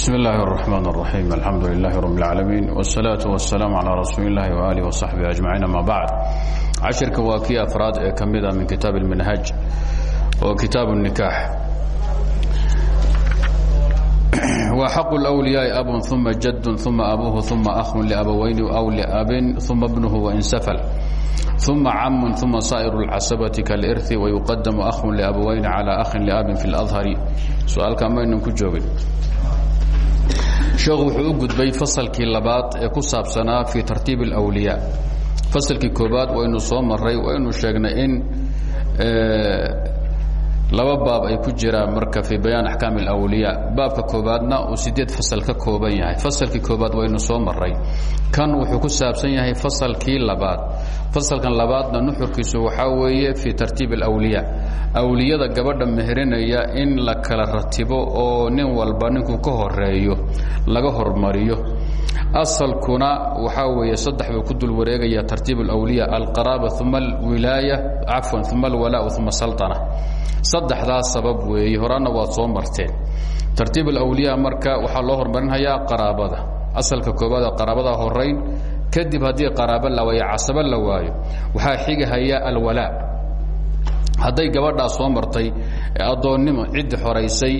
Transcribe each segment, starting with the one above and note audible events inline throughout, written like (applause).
بسم الله الرحمن الرحيم الحمد لله رب العالمين والصلاة والسلام على رسول الله وآله وصحبه أجمعين ما بعد cashirka waa kii afraad ee ka mida min kitaab اlmanhaj oo kitaab الnikaax wa xaqu اlأwliyaaءi abun ثuma jadun ثuma abuhu ثuma ahun لabawayni aw لabin ثuma bnuhu wain safl ثuma camun ثuma saaئir اlcasabaةi kaاlإrثi wayuqadamu ahun لabawayni calى ahin لabin fi اlأdhari su-aalka maynan ku joogin sheekhu wuxuu u gudbay fasalkii labaad ee ku saabsanaa fii tartiib اlأwliyaa fasalkii koobaad waynu soo maray waynu sheegnay in laba baab ay ku jiraan marka fii bayaan axkaam اlawliyaa baabka koobaadna uu sideed fasal ka kooban yahay. Fasalkii koobaad waynu soo maray kan wuxuu ku saabsan yahay fasalkii labaad. Fasalkan labaadna nuxurkiisu waxaa weeye fii tartiib اlawliyaa awliyada gabadha meherinaya in la kala ratibo oo nin walba ninkuu ka horeeyo laga hormariyo asalkuna waxaa weeye saddex buu ku dul wareegaya tartiib اlawliya alqaraaba uma alwilaaya cafwan uma alwalaa uma salطana saddexdaas sabab weeye horaana waad soo marteen. Tartiib alawliya marka waxaa loo hormarinhayaa qaraabada. Asalka koobaad qaraabada horayn kadib haddii qaraabo la waayo casabo la waayo waxaa xigahaya alwalaa. Hadday gabadhaa soo martay addoonnimo ciddi xoraysay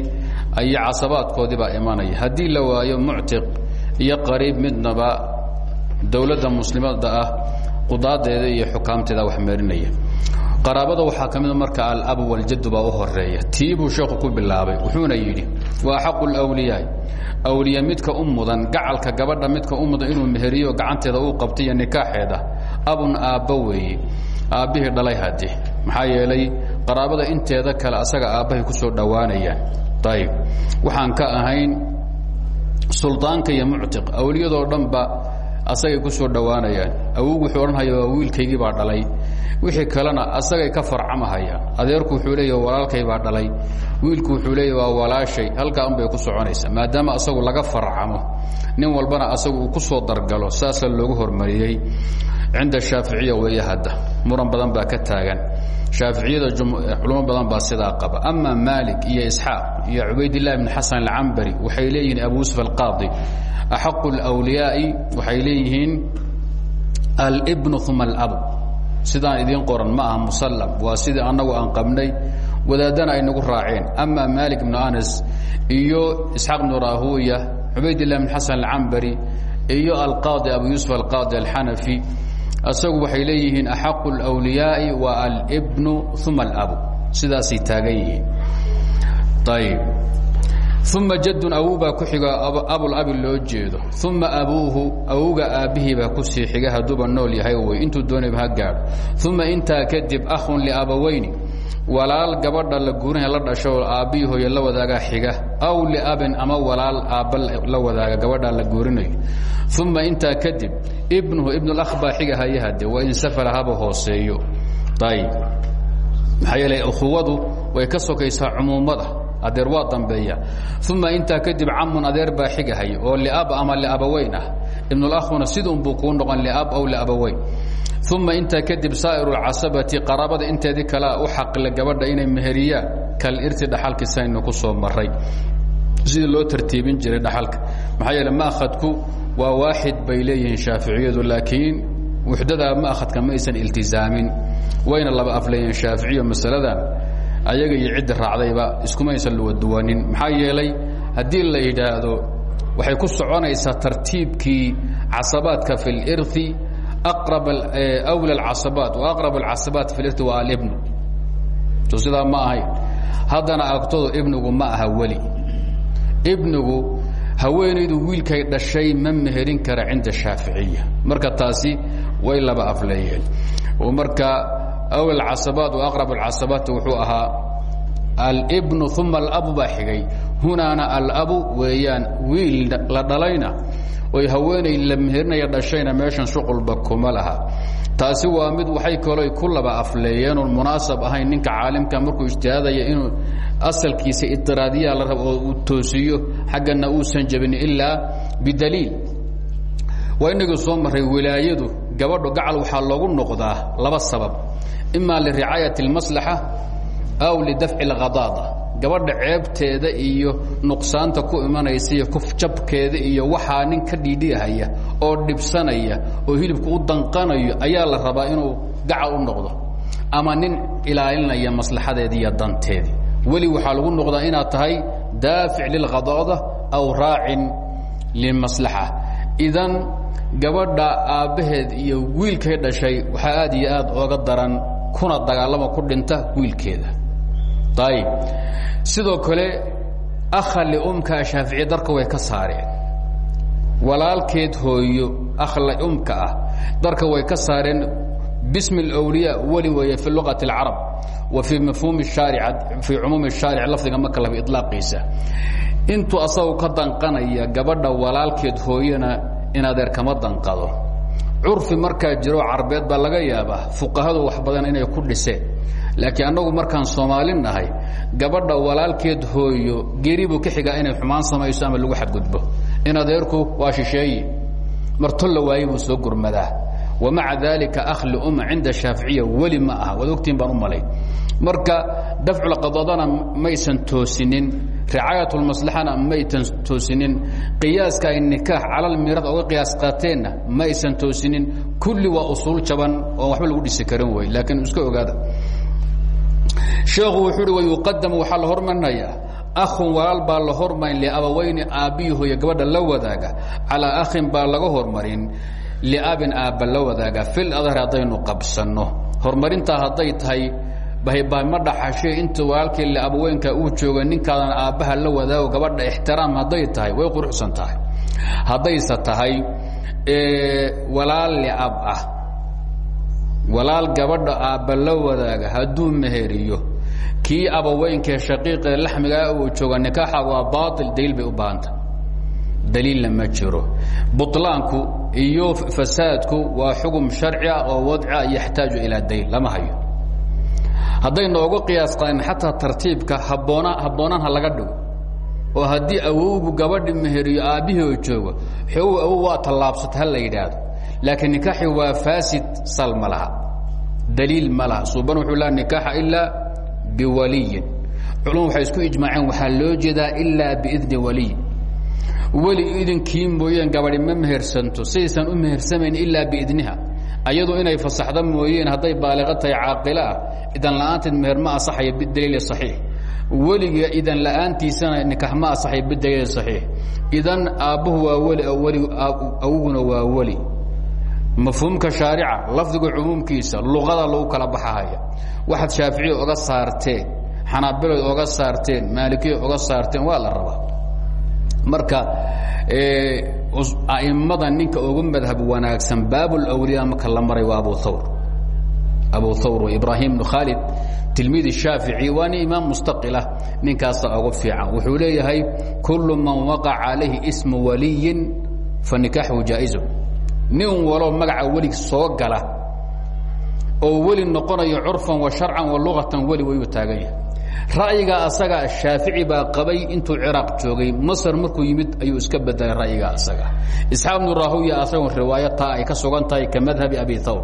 ayay casabaadkoodii baa imanaya haddii la waayo muctiq iyo qariib midnaba dowladda muslimada ah qudaadeeda iyo xukaamteeda wax meerinaya qaraabada waxaa ka mida marka alabu waljaddu baa u horreeya tii sheekhu ku bilaabay wuxuuna yidhi waa xaqu lwliyaa awliya midka u gacalka gabadha midka u inuu meheriyo gacanteeda uu qabtay iyo nikaaxeeda. Abun aabba weeye dhalay hade maxaa yeelay qaraabada inteeda kale asaga aabbahay ku soo dhowaanayaan. Ayib waxaan ka ahayn suldaanka iyo muctiq awliyadoo dhanba asagay ku soo dhowaanayaan. Awog wuxuu odhanhaya waa wiilkaygii dhalay. Wixii kalena asagay ka farcamahayaan adeerku wuxuu leeya walaalkay baa dhalay. Wiilku wuxuu leeya walaashay. Halkaa un bay ku soconaysaa maadaama asagu laga farcamo. Nin walbana asagu uu ku soo dargalo saasaa loogu hormariyey. Cinda shaaficiya weeye muran badan baa ka taagan shaaficiyada culamo badan baa sidaa qaba. Ama maalik iyo isxaaq iyo cubaydillahi bn xasan alcambari waxay leeyihiin abu yusuf alqaadi axaqu اlwliyaa'i waxay leeyihiin albnu uma alab sidaan idiin qoran ma aha musallam waa sidii annagu aan qabnay wadaadana ay nagu raaceen. Ama maalik bnu anas iyo isxaaq bnu rahuya cubaydillah bn xasan alcambari iyo alqaadi abu yusuf alqaadi alxanafi asagu waxay leeyihiin axaqu اlwliyaaءi wa albnu uma alabu. Sidaasay taagan yihiin. Ayb uma jadun awow baa ku xiga abulabi loo jeedo. Uma abuuhu awowga aabbihii baa ku sii xiga hadduuba nool yahay wey intuu doonayba ha gaadho. Uma intaa kadib ahun liabawayni walaal gabadha la guurinaya la dhasho aabbihii hooye la wadaagaa xiga. Aw liabin ama walaal aabba la wadaaga gabadhaa la guurinayo uma intaa kadib ibnuhu ibnulakh baa xiga hayahade waa in safala haba hooseeyo. Ayb maxaa yeele way ka sokaysaa adeer waa dambeeya. Uma intaa kadib camun adeer baa xigahaya oo liab ama liabaweyn ah ibnulakhuna sidunbuu kuu noqon liab aw liabaweyn uma intaa kadib saa'iru casabati qaraabada inteedii kalea u xaqle gabadha inay meheriyaan kal irti dhaxalkiisaynu ku soo maray sidii loo tartiibin jiray dhaxalka. Maxaa yeele maakhadku waa waaxid bay leeyihiin shaaficiyadu laakiin wuxdada maakhadka ma aysan iltizaamin. Wayna laba afleeyeen shaaficiyo masaladan ayaga iyo cidda raacdayba iskumaysan luwaduwanin maxaa yeelay haddii la yidhaahdo waxay ku soconaysaa tartiibkii casabaadka fi اlirثi aqrab wla اcasabaat وaqrab اcasabaat fi اlirثi waa alibnu so sidaa ma ahayn haddana agtoodu ibnigu ma aha weli ibnigu haweenaydu wiilkay dhashay ma meherin kara cinda shaaficiya marka taasi way laba afleeyeen oo marka awl casabaat aqrab casabaat wuxuu ahaa albnu uma alabu baa xigay. Hunaana alabu weeyaan wiil la dhalayna. Oy haweenay la meherinaya dhashayna meeshan shuqulba kuma taasi waa mid waxay kaloo ku laba afleeyeen oon munaasab ahayn. Ninka caalimka markuu ijtihaadaya inuu asalkiisa idiraadiyaa la rabo oo uu toosiyo xaggana uusan jabin ilaa bidaliil. Waa inagii soo maray wilaayadu gabadho gacal waxaa loogu noqdaa laba sabab. Ima liricaayat اlmaslaxa aw lidafci اlkhadaada gabadha ceebteeda iyo nuqsaanta ku imanaysa iyo kufjabkeeda iyo waxaa nin ka dhiidhihaya oo dhibsanaya oo hilibku u danqanayo ayaa la rabaa inuu gacal u noqdo ama nin ilaalinaya maslaxadeedii iyo danteedii weli waxaa lagu noqdaa inaad tahay daafic lilkhadada aw raacin lilmaslaxa. Idan gabadha aabbaheed iyo wiilkay dhashay waxaa aad iyo aad ooga daran kuna dagaalama ku dhinta wiilkeeda ayib sidoo kale akha liumka shaaficiya darka way ka saareen walaalkeed hooyo akhla umka ah darka way ka saareen bismi اlwliya weli weeye fi luqati اlcarab wa fii mafhuumi shaaric fii cumuumi shaaric lafdiga marka laba iطlaaqiisa intuu asagu ka danqanaya gabadha walaalkeed hooyana in adeer kama danqado curfi markaa jiro carbeed baa laga yaabaa fuqahadu wax badan inay ku dhiseen laakiin annagu markaan soomaali nahay gabadha walaalkeed hooyo geri buu ka xigaa inay xumaan samayso ama lagu xadgudbo. In adeerku waa shisheeye martolla waaye buu soo gurmadaa. Wamaca daalika akhli uma cinda shaaficiya weli ma aha. Waad ogtiin baan u malay. Marka dafculqadadana maysan toosinin ricaayat lmaslaxana maysan toosinin qiyaaska ay nikaax calal mirad oga qiyaas qaateenna ma aysan toosinin kulli waa usuul jaban oon waxba lagu dhisi karin wey laakiin iska ogaada sheekhu wuxuu uhi wayuqadamu waxaa la hormarinayaa akhun walaal baa la hormarin liabaweyni aabbiyi hooye gabadha la wadaaga. Calaa akhin baa laga hormarin liabin aabba la wadaaga. Fil adhar haddaynu qabsanno. Horumarintaa hadday tahay bahibah ma dhaxashe inta walaalkii liabaweynka uu jooga ninkaadan aabbaha la wadaago gabadha ixtiraam hadday tahay. Way quruxsan tahay. Haddayse tahay walaal liab ah. Walaal gabadha aabba la wadaaga hadduu meheriyo kii abaweynkae shaqiiqee laxmigaa uu jooga nikaaxa waa baail daliil bay u baahanta. Daliilna ma jiro. Buطlaanku iyo fasaadku waa xugum sharcia oo wadca yaxtaaju ilaa daliil lama hayo. Haddayna oga qiyaas qaadin xataa tartiibka habboona habboonaan ha laga dhigo oo haddii awowgu gabadhi meheriyo aabbihii oo joogo xoogu awow waa tallaabsata ha la yidhaahdo. Laakiin waa faasid sal ma laha. Daliil ma laha. Suuban wuxuu biwaliyin. Culum waxay isku ijmaaceen waxaa loo jeedaa ilaa biidni waliy weli idinkii mooyeen gabadhi ma mehersanto sidaysan u mehersamayn ilaa biidniha. Ayadu inay fasaxda mooyeen hadday baaliqa tahay caaqilo idan la'aanteed meher ma asaxayo bidaliili صaxiix weliga idan la'aantiisana nikax ma asaxayo bidaliili صaxiix idan aabbuhu waa weli awoguna waa weli mafhuumka shaarica lafdiga cumuumkiisa luqada lagu kala baxahaya waxaad shaaficiya oga saarteen xanaabilood oga saarteen maalikiya oga saarteen waa la rabaa. Marka a'immada ninka ugu madhab wanaagsan baabulawliya marka la maray waa abu thawr. Abu thawr ibrahim bnu khaalid tilmiid shaafici waa nin imaam mustaqilah ninkaasa ugu fiican. Wuxuu leeyahay kullu man waqaca calayhi ismu waliyin fa nikaaxuhu jaa'izu nin walo magaca welig soo gala oo weli noqonayo curfan wa sharcan wa luqatan weli wayuu taagan yahay ra'yiga asaga shaafici baa qabay intuu ciraaq joogay masr markuu yimid ayuu iska bedelay ra'yiga asaga isxaaq bnu rahuya asago riwaayo taa ay ka sugan tahay ka madhabi abi thawr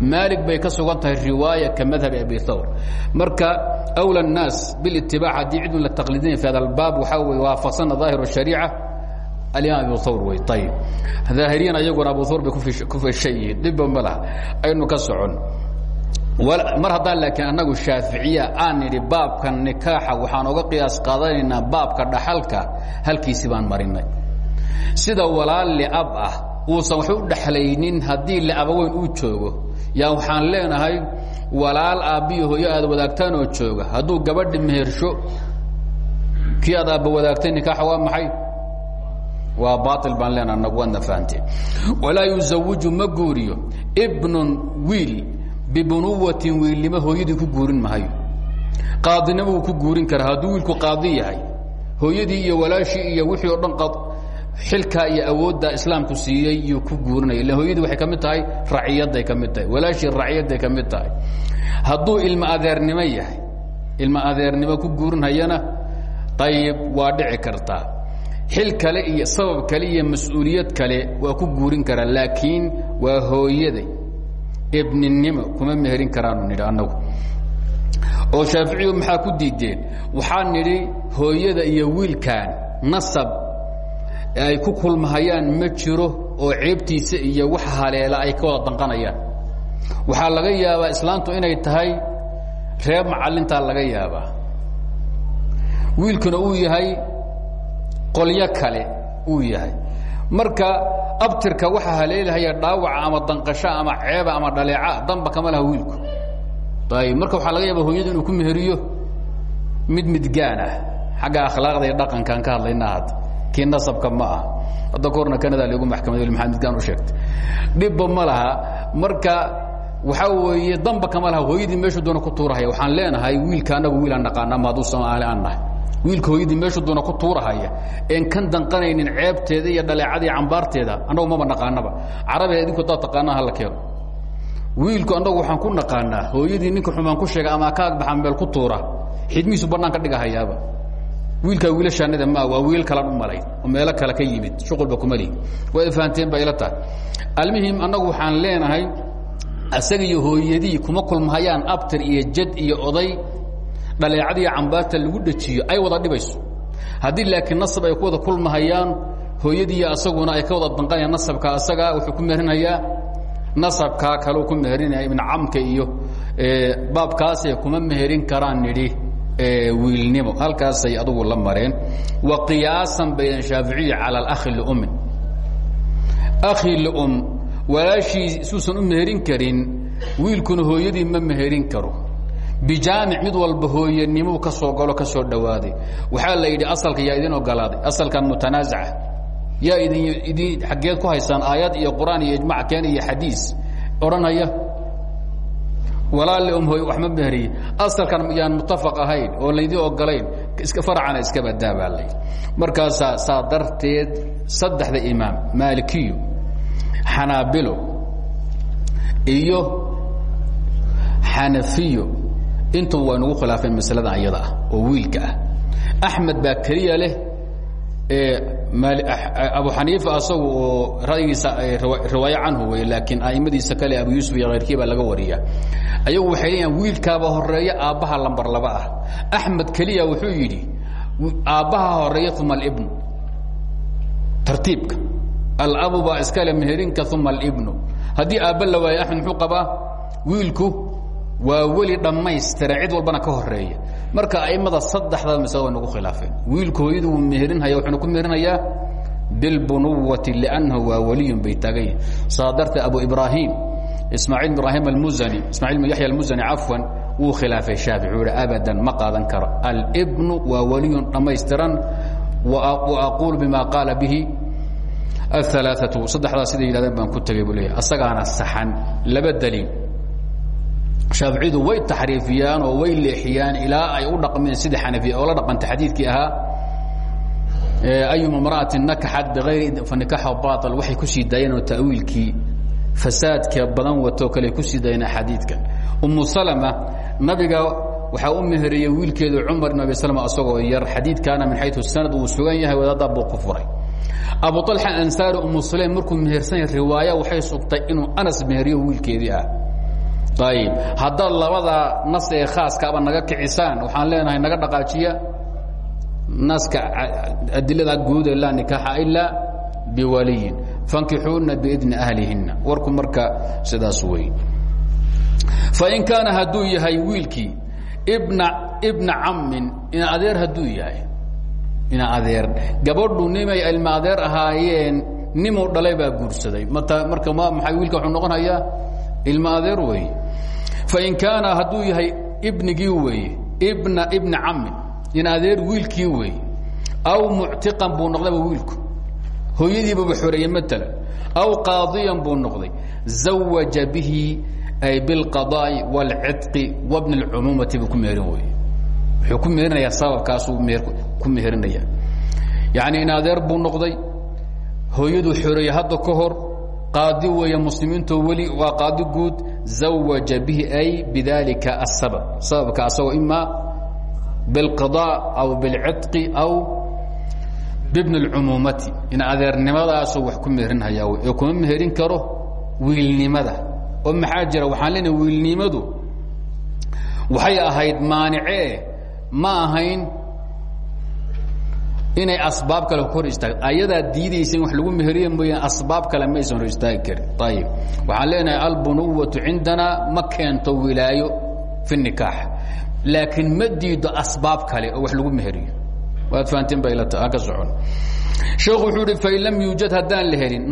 maalig bay ka sugan tahay riwaaya ka madhabi abi thawr marka أwlى الnaas biاlitibaac haddii cidun la taqliidinay fi hada albaab waxaa wey waafaqsana ظaahir الshariica alimaam abu thawr wey ayib daahiriyan ayaguna abu thawr bay ku feshan yihiin dhibba ma laha aynu ka socon. Mar haddaan laakiin annagu shaaficiya aan nidhi baabka nikaaxa waxaan oga qiyaas qaadanaynaa baabka dhaxalka halkiisi baan marinay. Sida walaal liab ah uusan wax u dhexlaynin haddii liabaweyn uu joogo. Yaa waxaan leenahay walaal aabbiyo hooyo aad wadaagtaan oo jooga. Hadduu gabadhi mehersho kii aad aabba wadaagtay nikaaxa waa maxay waa baail baan leenaha annagu waadna fahanteen walaa yuzawiju ma guuriyo bnun wiil bibunuwatin wiilnimo hooyadii ku guurin mahayo. Qaadinimo wuu ku guurin karaa hadduu wiilku qaadi yahay hooyadii iyo walaashii iyo wixii o dhan xilkaa iyo awoodda islaamku siiyey yuu ku guurinaya. Illa hooyadii waxay ka mid tahay raciyadday ka mid tahay walaashii raciyadday ka mid tahay. Hadduu ilmo adeernimo yahay ilmo adeernimo ku guurinhayana ayib waa dhici kartaa xil kale iyo sabab kale iyo mas'uuliyad kale waa ku guurin karaa laakiin waa hooyaday ibninimo kuma meherin karaanu nidhi annagu. Oo shaaficiyu maxaa ku diideen? Waxaa nidhi hooyada iyo wiilkan nasab ay ku kulmahayaan ma jiro oo ceebtiisa iyo wax haleela ay ka wada danqanayaan. Waxaa laga yaabaa islaantu inay tahay reer macallintaa laga yaabaa. Wiilkuna uu yahay qolyo kale uu yahay. Marka abtirka waxaa haleelahaya dhaawaca ama danqasho ama ceeba ama dhaleeca danba kama laha wiilku. Ayb marka waxaa laga yaaba hooyada inuu ku meheriyo mid midgaan ah. Xagga akhlaaqda iyo dhaqankaan ka hadlayna had kii nasabka ma ah hadda kahorna kanada lagu maxkamad maxamed midgaan u sheegtay. Dhibba ma laha. Marka waxaa weeye danba kama laha. Hooyadii meeshuu doona ku tuurahaya. Waxaan leenahay wiilka anagu wiilaan naqaana ma hadduu soomaali aan nahay wiilka hooyadii meeshuu doona ku tuurahaya een kan danqanaynin ceebteeda iyo dhaleecada iyo cambaarteeda annagu maba naqaanaba. Carabiga idinku haddaad taqaanaa hala keeno. Wiilku annagu waxaan ku naqaanaa hooyadii ninka xumaan ku sheega ama kaag baxan meel ku tuura xidmihiisu bannaan ka dhigahayaaba wiilkaa wiilashaanada maa waa wiil kalan u malay oo meelo kale ka yimid shuqulba kuma lihi waad fahanteen ba ila tahay. Almuhim annagu waxaan leenahay asaga iyo hooyadii kuma kulmahayaan abtir iyo jad iyo oday dhaleecada iyo cambaarta lagu dhejiyo ay wada dhibayso. Haddii laakiin nasab ay ku wada kulmahayaan hooyadii iyo asaguna ay ka wada danqanayaan nasabka asaga wuxuu ku meherinayaa nasabkaa kaleu ku meherinaya ibn camka iyo baabkaasay kuma meherin karaan nidhi wiilnimo. Halkaasay adugu la mareen. Wa qiyaasan bayna shaaficiyi cala alakhi liumin akhi lium walaashii suusan u meherin karin wiilkuna hooyadii ma meherin karo bijaamic mid walba hooyanimuu ka soo galo ka soo dhowaaday waxaa la yidhi asalka yaa idin ogolaaday asalkan mutanaasaca yaa idin xaggeed ku haysaan aayad iyo qur'aan iyo ijmac keen iyo xadiis. Odhanaya. Walaali um hooy wax ma meheriye asalkan yaan mutafaq ahayn oo laydin ogolayn faracana iska badaa baa layidhi markaasaa saa darteed saddexda imaam maalikiyo xanaabilo iyo xanafiyo intuba way nagu khilaafeen masaladan iyada ah oo wiilka ah. Axmed baa keliya leh abu xaniifa asagu oo ra'yigiisa riwaayo canhu wey kale abu yuusuf iyo khayrkii baa laga wariya ayagu waxay leeyahan wiilkaaba horreeya aabbaha lambar laba ah. Axmed keliya wuxuu yidhi aabbaha horreeya uma alibnu. Tartiibka. Alabu baa iskale meherinka uma alibnu. Haddii aabba la waayo axmed muxuu wiilku waa weli dhammaystira cid walbana ka horreeya marka aimada saddexdaa masalo way nagu khilaafeen. Wiilkooyadu wuu meherinhaya wuxuuna ku meherinayaa bilbunuwati liannahu waa weliyun bay taagan yihiin saa dartee abu ibraahim ismaaciil bn ibraahim almuzani ismacil bn yaxya almuzani cafwan wuu khilaafay shaafic uu yihi abadan ma qaadan karo. Albnu waa weliyun dhammaystiran wa aquulu bima qaala bihi aلalaaثatu saddexdaa siday yidhahdeen baan ku tegay buu leeyahy asagaana saxan laba daliil shaaficidu way taxriifiyaan oo way leexiyaan ilaa ay u dhaqmeen sida xanafiya oo la dhaqanta xadiidkii ahaa ayuma mra'atin nakaxat biayri fanikaxa baal waxay ku sii daayeen oo ta'wiilkii fasaadka badan watoo kale ku sii daayeen axaadiidka umu salama nabiga waxaa u meheriyey wiilkeedu cumar ibn abi salama asagoo yar xadiidkaana min xayu sanad uu sugan yahay wadaaddaa buu ku furay. Abu alxa ansaari umu sulaym markuu mehersan yahay riwaaya waxay sugtay inuu anas meheriyo wiilkeedii ah ayib haddaad labada nas ee khaaskaaba naga kicisaan waxaan leenahay naga dhaqaajiya naska adilada guude laa nikaaxa ilaa biwaliyin. Fankixuuna biidni ahlihinna. Warku marka sidaas wey fain kaana hadduu yahay wiilkii bna ibna cammin ina adeer hadduu yahay ina adeer. Gabadhu nimay ilma adeer ahaayeen nimuu dhalay baa guursaday. Mt marka m maay wiilka wuxuu noqonayaa ilma adeer weeye fain kaana hadduu yahay ibnigii weeye ibna ibni cami in adeer wiilkii weeye aw muctiqan buu noqdayba wiilku. Hooyadiibaba xoreeyey maala aw qaadiyan buu noqday. Zawaja bihi ay bilqadaa'i wاlcidqi wabni اlcumuumati buu ku meerin weye wuxuu ku meerinayaa sababkaasuu ku meherinayaa yacni in adeer buu noqday hooyaduu xoreeyey hadda ka hor qaadi weeye muslimiintoo weli waa qaadi guud zawaja bihi ay bidalika asabab sababka asagoo imaa biاlqضاء aw biاlcidqi aw bibni اlcumuumati in adeernimadaasuu wax ku meherinhayaa ee kuma meherin karo wiilnimada oo maxaa jira waxaan leenahay wiilnimadu waxay ahayd maanicee ma ahayn inay asbaab kale hor istaag ayadaa diidaysa in lagu meheriye mooyaan asbaab kale maysan hor istaagi karin. Ayib leenahay albunuwatu cindana ma wilaayo fi nikaax. Laakiin ma asbaab kale oo lagu meheriyo waad fahanteen ba ka socon. Sheekhu wuxuu fain lam yuujad haddaan la helin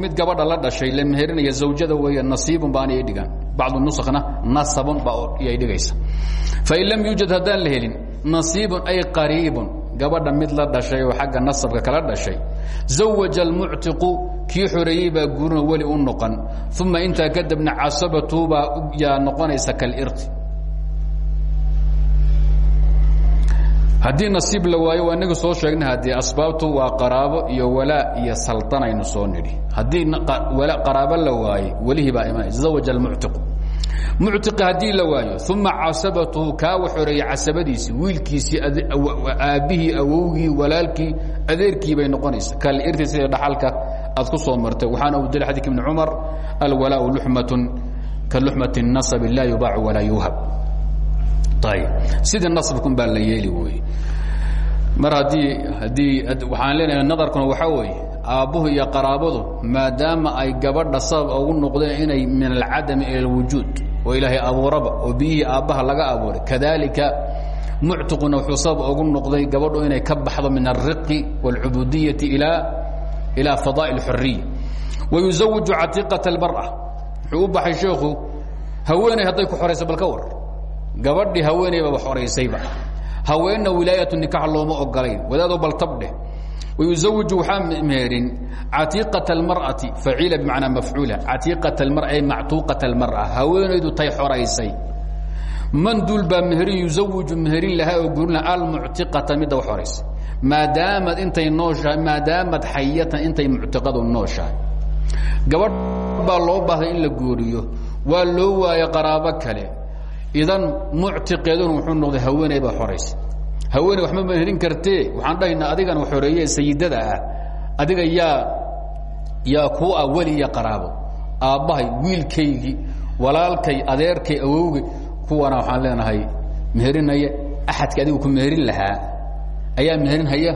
mid gabadha la dhashay la meherinaya zawjada weeye nasiibun baana ay dhigaan bacdu nusakna nasabun baa iyay dhigaysa. Fain lam yuujad haddaan la helin ay qariibun gabadha mid la dhashay oo xagga nasabka kala dhashay. Zawaja almuctiqu kii xoreeyey baa guurina weli u noqon. Uma intaa kadibna casabatu baa yaa noqonaysa kalirti. Haddii nasiib la waayo waa soo sheegnay haddii asbaabtu waa qaraabo iyo walaa iyo saltanaynu soo nidhi. Haddii qaraabo la waaye welihii baa imanaysa. Zawaja almuctiqu muctiqi haddii la waayo uma casabatuhu kaa wa xoreeyey casabadiisii wiilkiisii aabbihii awowgii adeerkii bay noqonaysa. Kalirti sida dhaxalka aad ku soo martay. Waxaana u dila xadika ibni cumar alwalaau luxmatun ka luxmati nasabi laa yubaacu walaa yuhab ayb sidii nasbkun baa la yeeli wey mar haddii haddii waxaan leenahay nadarkuna waxaa weeye aabbuhu iyo qaraabadu maadaama ay gabadha sabab ugu noqdeen inay min alcadami ila alwujuud oo ilaahay abuuraba oo biyihii aabbaha laga abuuray. Kadalika muctiquna wuxuu sabab ugu noqday gabadhu inay ka baxdo min alriqi wاlcubudiyati ilaa fadaa'il xoriya wayuzawiju catiiqata اlmar'a wuxuu u baxay sheekhu haweeney hadday ku xoraysa bal ka war. Gabadhii haweeney baba xoraysayba haweenna wilaayatu nikax looma ogolayn wadaadoo baltabdheh wayuzawiju waxaa meherin catiiqaة اlmarأati faciila bmanaa mafcuula catiiqaة اlmar ay mactuuqaة اlmarأa haweenaydu tay xoraysay man duul baa meherin yuzawiju meherin lahaa oo gurin laha almuctiqata midda wax horaysay maadaamad intay nooshahay maadaamad xayatan intay muctiqadu nooshahay gabadh baa loo baahday in la guuriyo waa loo waayo qaraabo kale idan muctiqeeduna wuxuu noqday haweeney baa xoraysay haweeney waxma meherin kartee. Waxaan dhahaynaa adigana xoreeye sayidada ah. Adiga yaa yaa kuu ah weli iyo qaraabo. Aabbahay wiilkaygii walaalkay adeerkay awowgay kuwana waxaan leenahay meherinaya axadka adigu ku meherin lahaa ayaa meherinhaya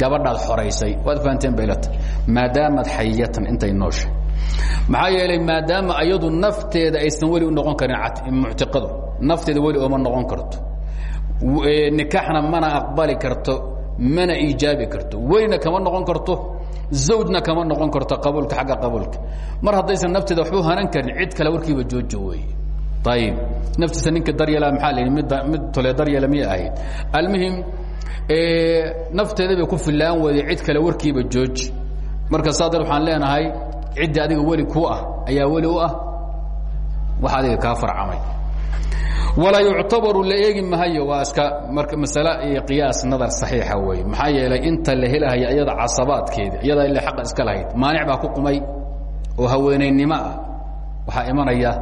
gabadhaad xoraysay waad fahanteen baylata maadaamaad xayatan intay noosha. Maxaa yeelay maadaama ayadu nafteeda aysan weli u noqon karin muctiqadu. Nafteeda weli ooma noqon karto nikaaxna mana aqbali karto mana iijaabi karto. Welina kama noqon karto zawjna kama noqon karto qabuulka agga qabuulka mar haddaysan nafteeda waxbu hanan karin cid kale warkiiba joojo wey. Ayib naftiisa ninka daryela maxaa la mid tole daryela miyay ahayd? Almuhim nafteeda bay ku filaan weyday cid kale warkiiba jooji. Marka saa dar waxaan leenahay ciddii adiga weli ku ah ayaa weli u ah. Wax adiga kaa farcamay walaa yuctabaru la eegi mahayo waa iska masale iyo qiyaas nadar saxiixa wey maxaa yeelay inta la helahaya iyada casabaadkeeda iyadaa ila xaqa iska lahayd maanic baa ku qumay oo haweenaynimo ah. Waxaa imanaya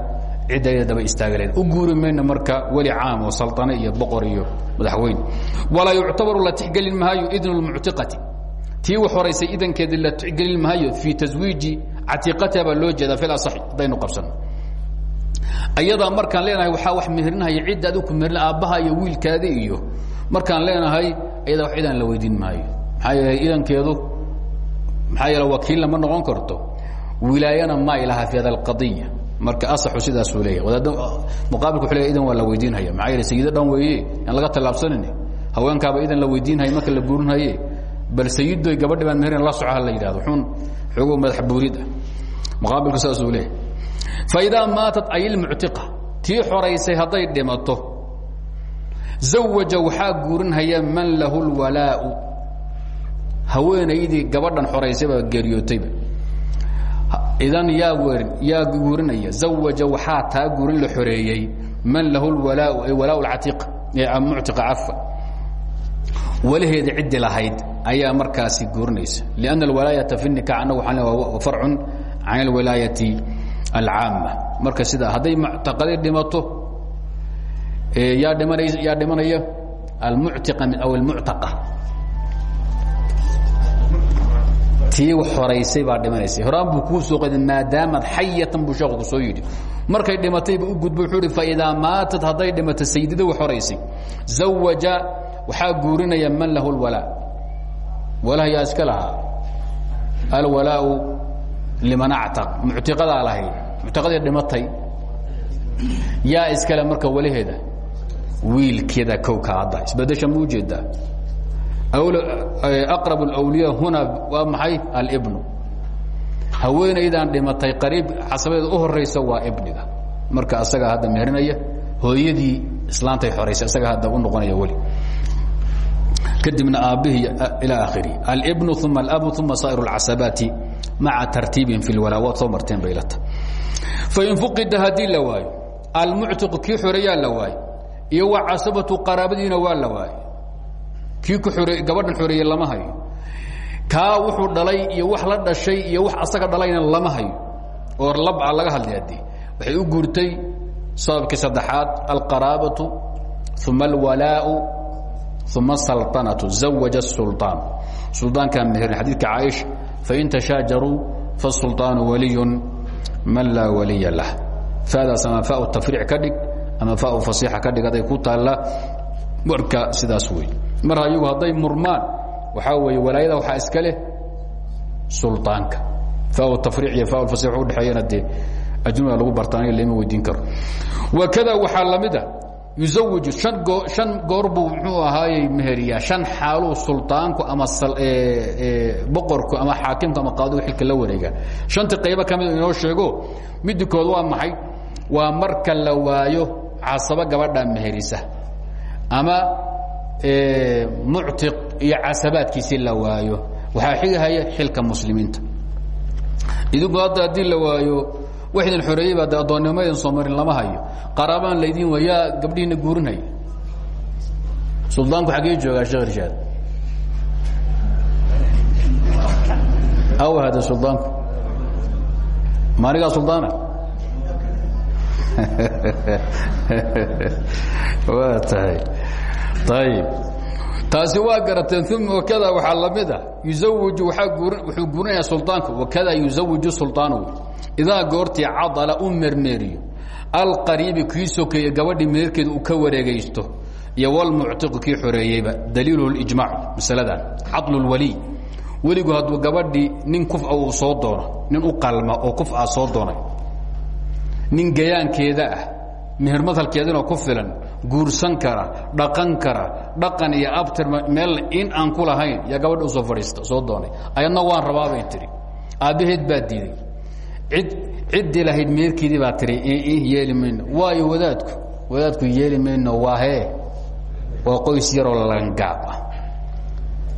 ciddayda daba istaagaleed u guuri mayno marka weli caam oo salطane iyo boqor iyo madaxweyne walaa yuctabaru la tixgelin mahayo idn اlmuctiqati tii wax horaysay idankeedi la tixgelin mahayo fii taswiiji catiiqatiha baa loo jeedaa fi asaxi haddaynu qabsano ayadaa markaan leenahay waxaa wax meherinhaya cidda adigu ku meherin aabbaha iyo wiilkaadi iyo. Markaan leenahay ayadaa wax idaan la weydiin maayo. Maxaa yeelay idankeedu maxaa yeele wakiilna ma noqon karto. Wilaayana ma ilaha fi hada alqadiya marka asaxu sidaasuu leeyahy wadaad muqaabilka wuxuu leeyahy idan waa la weydiinhaya maxaa yeele sayido dhan weeye aan laga tallaabsanin haweenkaaba idan la weydiinhaya marka la guurinhaye bal sayidoy gabadhi baan meherin la soco ha la yidhahdo xun xoogo madax buurid ah. Muqaabilku saasuu leeyahy faidaa maatat ay ilmuctiqa tii xoraysay hadday dhimato zawaja waxaa guurinhaya man lahu lwalaau haweenaydii gabadhan xoraysay baa geeriyootayba idan yaa werin yaa guurinaya zawaja waxaa taa guurin la xoreeyey man lahu lwalaau ay walaa lcatiiq muctiqa cafa walaheeda ciddi lahayd ayaa markaasi guurinaysa lianna alwalaayata fi nikax annagu waxaan le farcun can alwilaayati alcaama marka sidaa hadday muctaqadi dhimato yaa dhimanay yaa dhimanaya almuctiqa aw almuctaqa tii horaysay baa dhimanaysay. Horaan buu kuu soo qadin maadaamad xayatan buu sheeku ku soo yidhi. Markay dhimatayba u gudbo wuxuu hi faidaa maatat hadday dhimato sayidada wax horaysay zawaja waxaa guurinaya man lahu اlwalaa walaha yaa iska lahaa. Alwalaau liman actaq. Muctiqadaa lahayd dhimatay. Yaa iskale marka walaheeda wiilkeeda kowka hadda. Isbedesha ma u jeedaa aqrab اlwliya huna waa maxay? Albnu haweenaydaan dhimatay qariib casabadeeda u horaysa waa ibniga. Marka asagaa hadda meherinaya hooyadii islaantay xoraysa isagaa hadda u noqonaya weli. Kadibna aabbihii ilaa akhiri albnu uma alabu uma saa'ir اlcasabaati maca tartiibin fi اlwalaa waad soo marteen baylata fain fuqida haddii la waayo almuctiqu kii xoreeyaa la waayo iyo wa casabatu qaraabadiina waa la waayo kii ku ore gabadhan xoreeye lama hayo kaa wuxuu dhalay iyo wax la dhashay iyo wax asaga dhalayna lama hayo oo labca laga hadlay haddii waxay u guurtay sababkii saddexaad alqaraabatu uma alwalaau uma asalطanatu zawaja الsulطaan suldaankaa meherin xadiidka caaisha fain tashaajaruu fasulطaanu waliyun man laa waliya lah adaas ama a tafriic ka dhig ama a fasiixa ka dhig aday ku taalla warka sidaas wey mar ayagu hadday murmaan waxaa weeye walaayada waxaa iska leh sulaanka tafriic iyo fasiix udheeeyana dee ajnada lagu bartaanay lama weydiin karo wakada waxaa lamida yuzawiju an goor buu muxuu ahaayey meheriyaa shan xaaluu sulطaanku ama boqorku ama xaakimku ama qaadigu xilka la wareegaa shantii qaybo ka mid inoo sheego midikood waa maxay? Waa marka la waayo casabo gabadha meherisa ama muctiq iyo casabaadkiisii la waayo. Waxaa xigahaya xilka muslimiinta. Idinku hadda haddii la waayo wax idin xoreeyey baa de addoonnimo idin soo marin lama hayo. Qaraabaan laydin wayaa gabdhihiina guurinaya suldaanku xaggee joogaa sheekh irshaad aw hada suldaanku. Maanigaa suldaana? (laughs) Waa tahay. Ayib taasi waa garateen uma wakada waxaa la mid a yuzawiju waaa wuxuu guurinaya sulطaanku wakada yuzawiju sulطaanu idaa goortii cadala u mermeeriyo alqariibi kii sokeeye gabadhii meherkeeda uu ka wareegaysto iyo wlmuctiqu kii xoreeyeyba daliiluhu ijmac masaladan cadlu اlwaliy weligu hadduu gabadhii nin kufa uu soo doono nin u qalma oo kuf ah soo doonay nin gayaankeeda ah meher madhalkeedana ku filan guursan kara dhaqan kara dhaqan iyo abtir meel in aan ku lahayn yaa u soo fadhiista soo doonay. Ayadna waan rabaabay tihi aabbaheed baa diiday id ciddii lahayd meerkeedii baa tihi yeeli mayno. Waayo wadaadku wadaadku yeeli mayno waa hee waa qoys yaroo langaab ah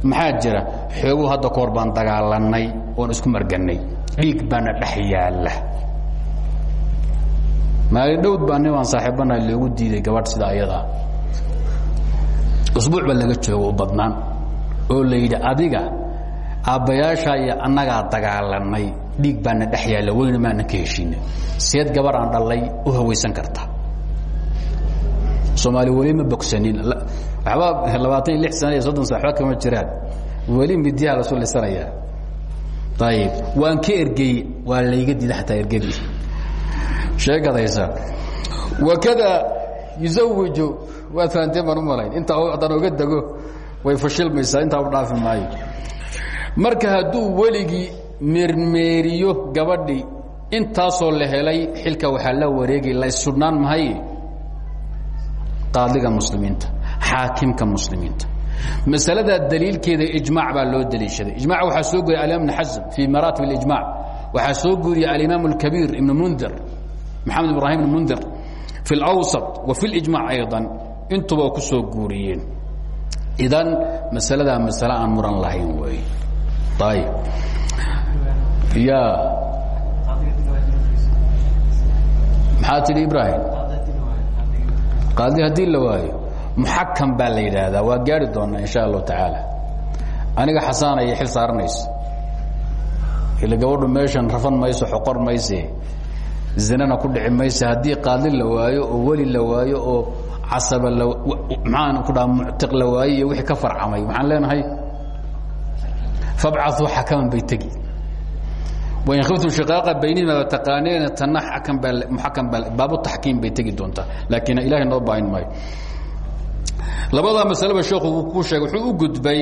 maxaa jira? Xoogu hadda kahor baan dagaalanay oon isku marganay dhiig baana dhex yaalla. Maalidhowd baa nimaan saaxiibana loogu diiday gabadh sida ayadaa usbuuc ba laga joogo u badnaan oo la yidhi adiga aabbayaashaa iyo annagaa dagaalanay dhiig baana dhex yaalla weyna maana ka heshiina seed gabar aan dhallay u hawaysan karta. Soomaali weli ma bogsanin. Waxba labaatan iyo lix sana iyo soddon sana waxba kama jiraan. Weli midyaha lasu lisanayaa. Ayib waan ka ergey waa layga diida xataa ergadii sheegadaysa wakada yuzawiju waad fahanteen baan u malayn. Intaa haddaan oga dego way fashilmaysaa. Intaa u dhaafi maayo marka hadduu weligii meermeeriyo gabadhii intaasoo la helay xilka waxaa la wareegi laysudhnaan mahay qaadiga muslimiinta xaakimka muslimiinta masaladaa daliilkeeda ijmac baa loo daliishaday ijmac waxaa soo guriya alimaam ibn xasm fii maraatib اlijmac waxaa soo guriya alimaam اlkabiir ibn mundir maxamed ibrahim ibn mundir fi اlawsط wa fi اlijmac ayضa intuba ku soo guuriyeen idan masaladaa masale aan muran lahayn wey ayb ya maxaa tidhi ibrahim qaadi haddii la waayo muxakam baa la yidhaahdaa waa gaari doonaa insha allahu tacaala aniga xasaanaya xil saaranayso ila gabadhu meeshan rafan mayso xoqor mayse zinana ku dhici mayse haddii qaadi la waayo oo weli la waayo oo casaba maxaan ku dhaha muctiq la waayo iyo wixii ka farcamay waxaan leenahay fabcauu xakaman bay tegi wain khiftum shiqaaqa baynihima taqaaneen tanna akan baabu taxkiim bay tegi doontaa laakiin ilahay noo baahin maayo labadaa masaleba sheekhu uu kuu sheegay wuxuu u gudbay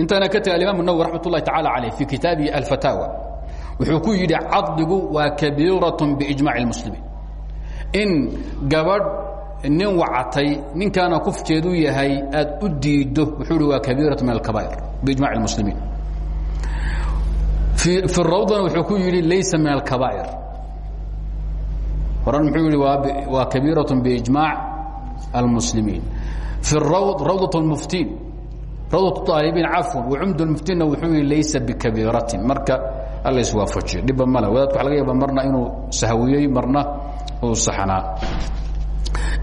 intaana ka taga alimaam nawwi raxmat ullahi tacala caleyh fii kitaabihi alfataawa wuxuu ku yidhi cadligu waa kabiiratun biijmac اlmuslimiin in gabadh nin wacatay ninkaana kufteedu yahay aad u diiddo wuxuu hi waa kabiirat min alkabaa'ir biijmac اlmuslimiin firawdana wuxuu ku yidhi laysa min alkabaa'ir horan muxuu yidhi waa kabiiratun biijmaac almuslimiin fi rawd rawdat lmuftiin rawdat aalibiin cafwan wacumd lmuftiinna wuxuu yidhi laysa bikabiiratin marka allaiswaafajiyo dhibba male wadaadku waxa laga yaaba marna inuu sahawiyey marna uu saxnaa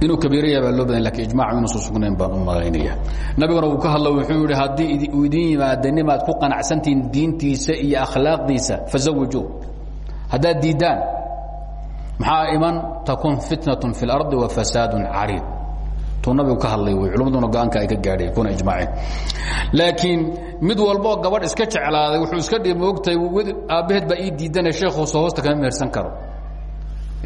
inuu kabiiraya baa loo badan laakiin ijmac inuusan sugnayn baan u malaynaya nabiguna wuu ka hadlo wuxuu yidhi haddii uu idin yimaada nimaad ku qanacsantihiin diintiisa iyo akhlaaqdiisa fazawijuu haddaad diiddaan maxaa iman? Takun fitnatun fi اlardi wa fasaadun cariid. Tuu nabigu ka hadlay wy culummaduna go'aanka ay ka gaadheen kuna ijmaaceen. Laakiin mid walbaoo gabadh iska jeclaaday wuxuu iska dhiib moogtahay aabaheed baa ii diidanaya sheekhuuso hoosta kama mehersan karo